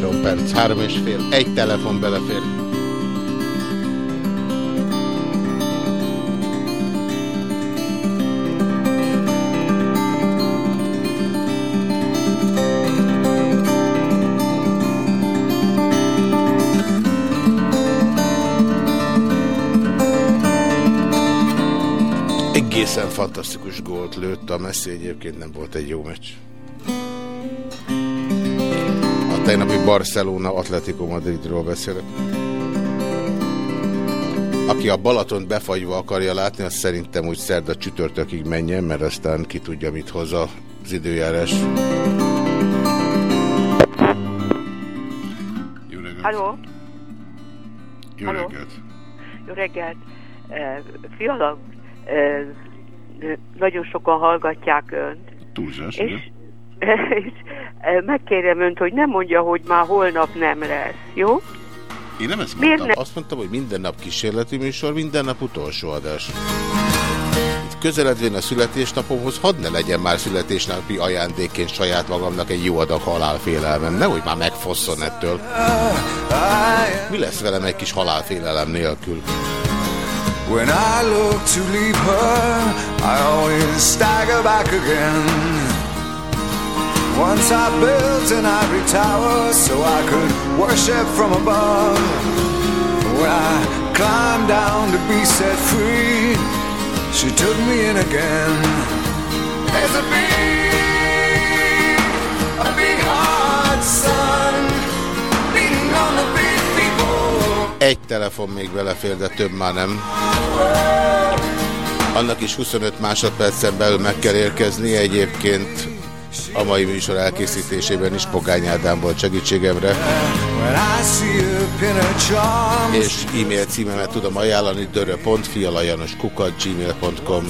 Még három perc, három és fél, egy telefon belefér. Egészen fantasztikus gólt lőtt a Messi, egyébként nem volt egy jó meccs. Tegnapi Barcelona Atletico Madridról beszélek. Aki a Balatont befagyva akarja látni, az szerintem úgy szerda csütörtökig menjen, mert aztán ki tudja, mit hoz az időjárás. Halló? Jó Halló? reggelt! Jó reggelt! Fiala, nagyon sokan hallgatják önt. Túlzás, és, *laughs* és eh, megkérem önt, hogy nem mondja, hogy már holnap nem lesz, jó? Én nem ezt Miért mondtam. ne- Azt mondtam, hogy minden nap kísérleti műsor, minden nap utolsó adás. Itt közeledvén a születésnapomhoz, hadd ne legyen már születésnapi ajándékként saját magamnak egy jó adag halálfélelmem. Nehogy már megfosszon ettől. Mi lesz velem egy kis halálfélelem nélkül? When I look to leave her, I always stagger back again. Once I built an ivory tower so I could worship from above. When I climbed down to be set free, she took me in again. There's a big, a big hard sun. Egy telefon még belefér, de több már nem. Annak is 25 másodpercen belül meg kell érkezni, egyébként a mai műsor elkészítésében is Pogány Ádám volt segítségemre. És e-mail címemet tudom ajánlani dörö.fialajanoskukat.gmail.com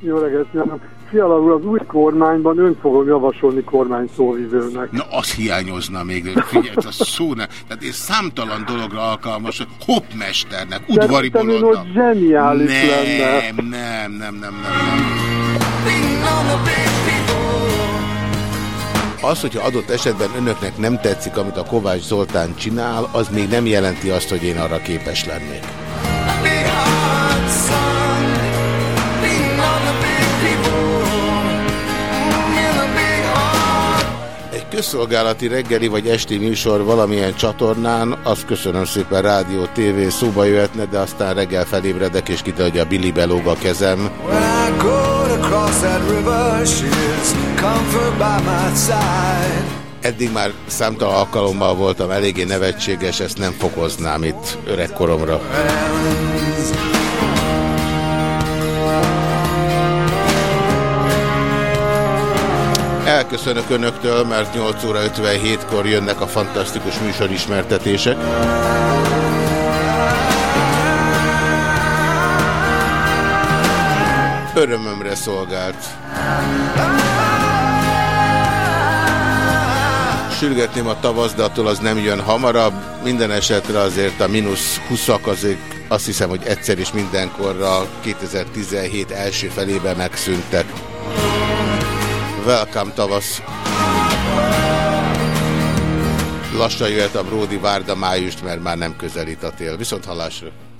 Jó reggelt, kívánok! Fiala úr, az új kormányban ön fogom javasolni kormány szóvivőnek. Na, az hiányozna még, de figyelj, az szó ne. Tehát én számtalan dologra alkalmas, hogy hoppmesternek, udvari Szerintem ön bolondnak. ott zseniális nem, lenne. Nem, nem, nem, nem, nem. Az, hogyha adott esetben önöknek nem tetszik, amit a Kovács Zoltán csinál, az még nem jelenti azt, hogy én arra képes lennék. Egy közszolgálati reggeli vagy esti műsor valamilyen csatornán, azt köszönöm szépen rádió, tévé szóba jöhetne, de aztán reggel felébredek, és kiderül, hogy a Billy belóg a kezem. When I go to cross that river, she's comfort by my side. Eddig már számtalan alkalommal voltam eléggé nevetséges, ezt nem fokoznám itt öregkoromra. Elköszönök Önöktől, mert 8 óra 57-kor jönnek a fantasztikus műsorismertetések. Örömömre szolgált. Sürgetném a tavasz, de attól az nem jön hamarabb. Minden esetre azért a mínusz 20 azért azt hiszem, hogy egyszer is mindenkorra 2017 első felében megszűntek. Welcome tavasz! lassan jöhet a Bródi Várda májust, mert már nem közelít a tél. Viszont hallásra!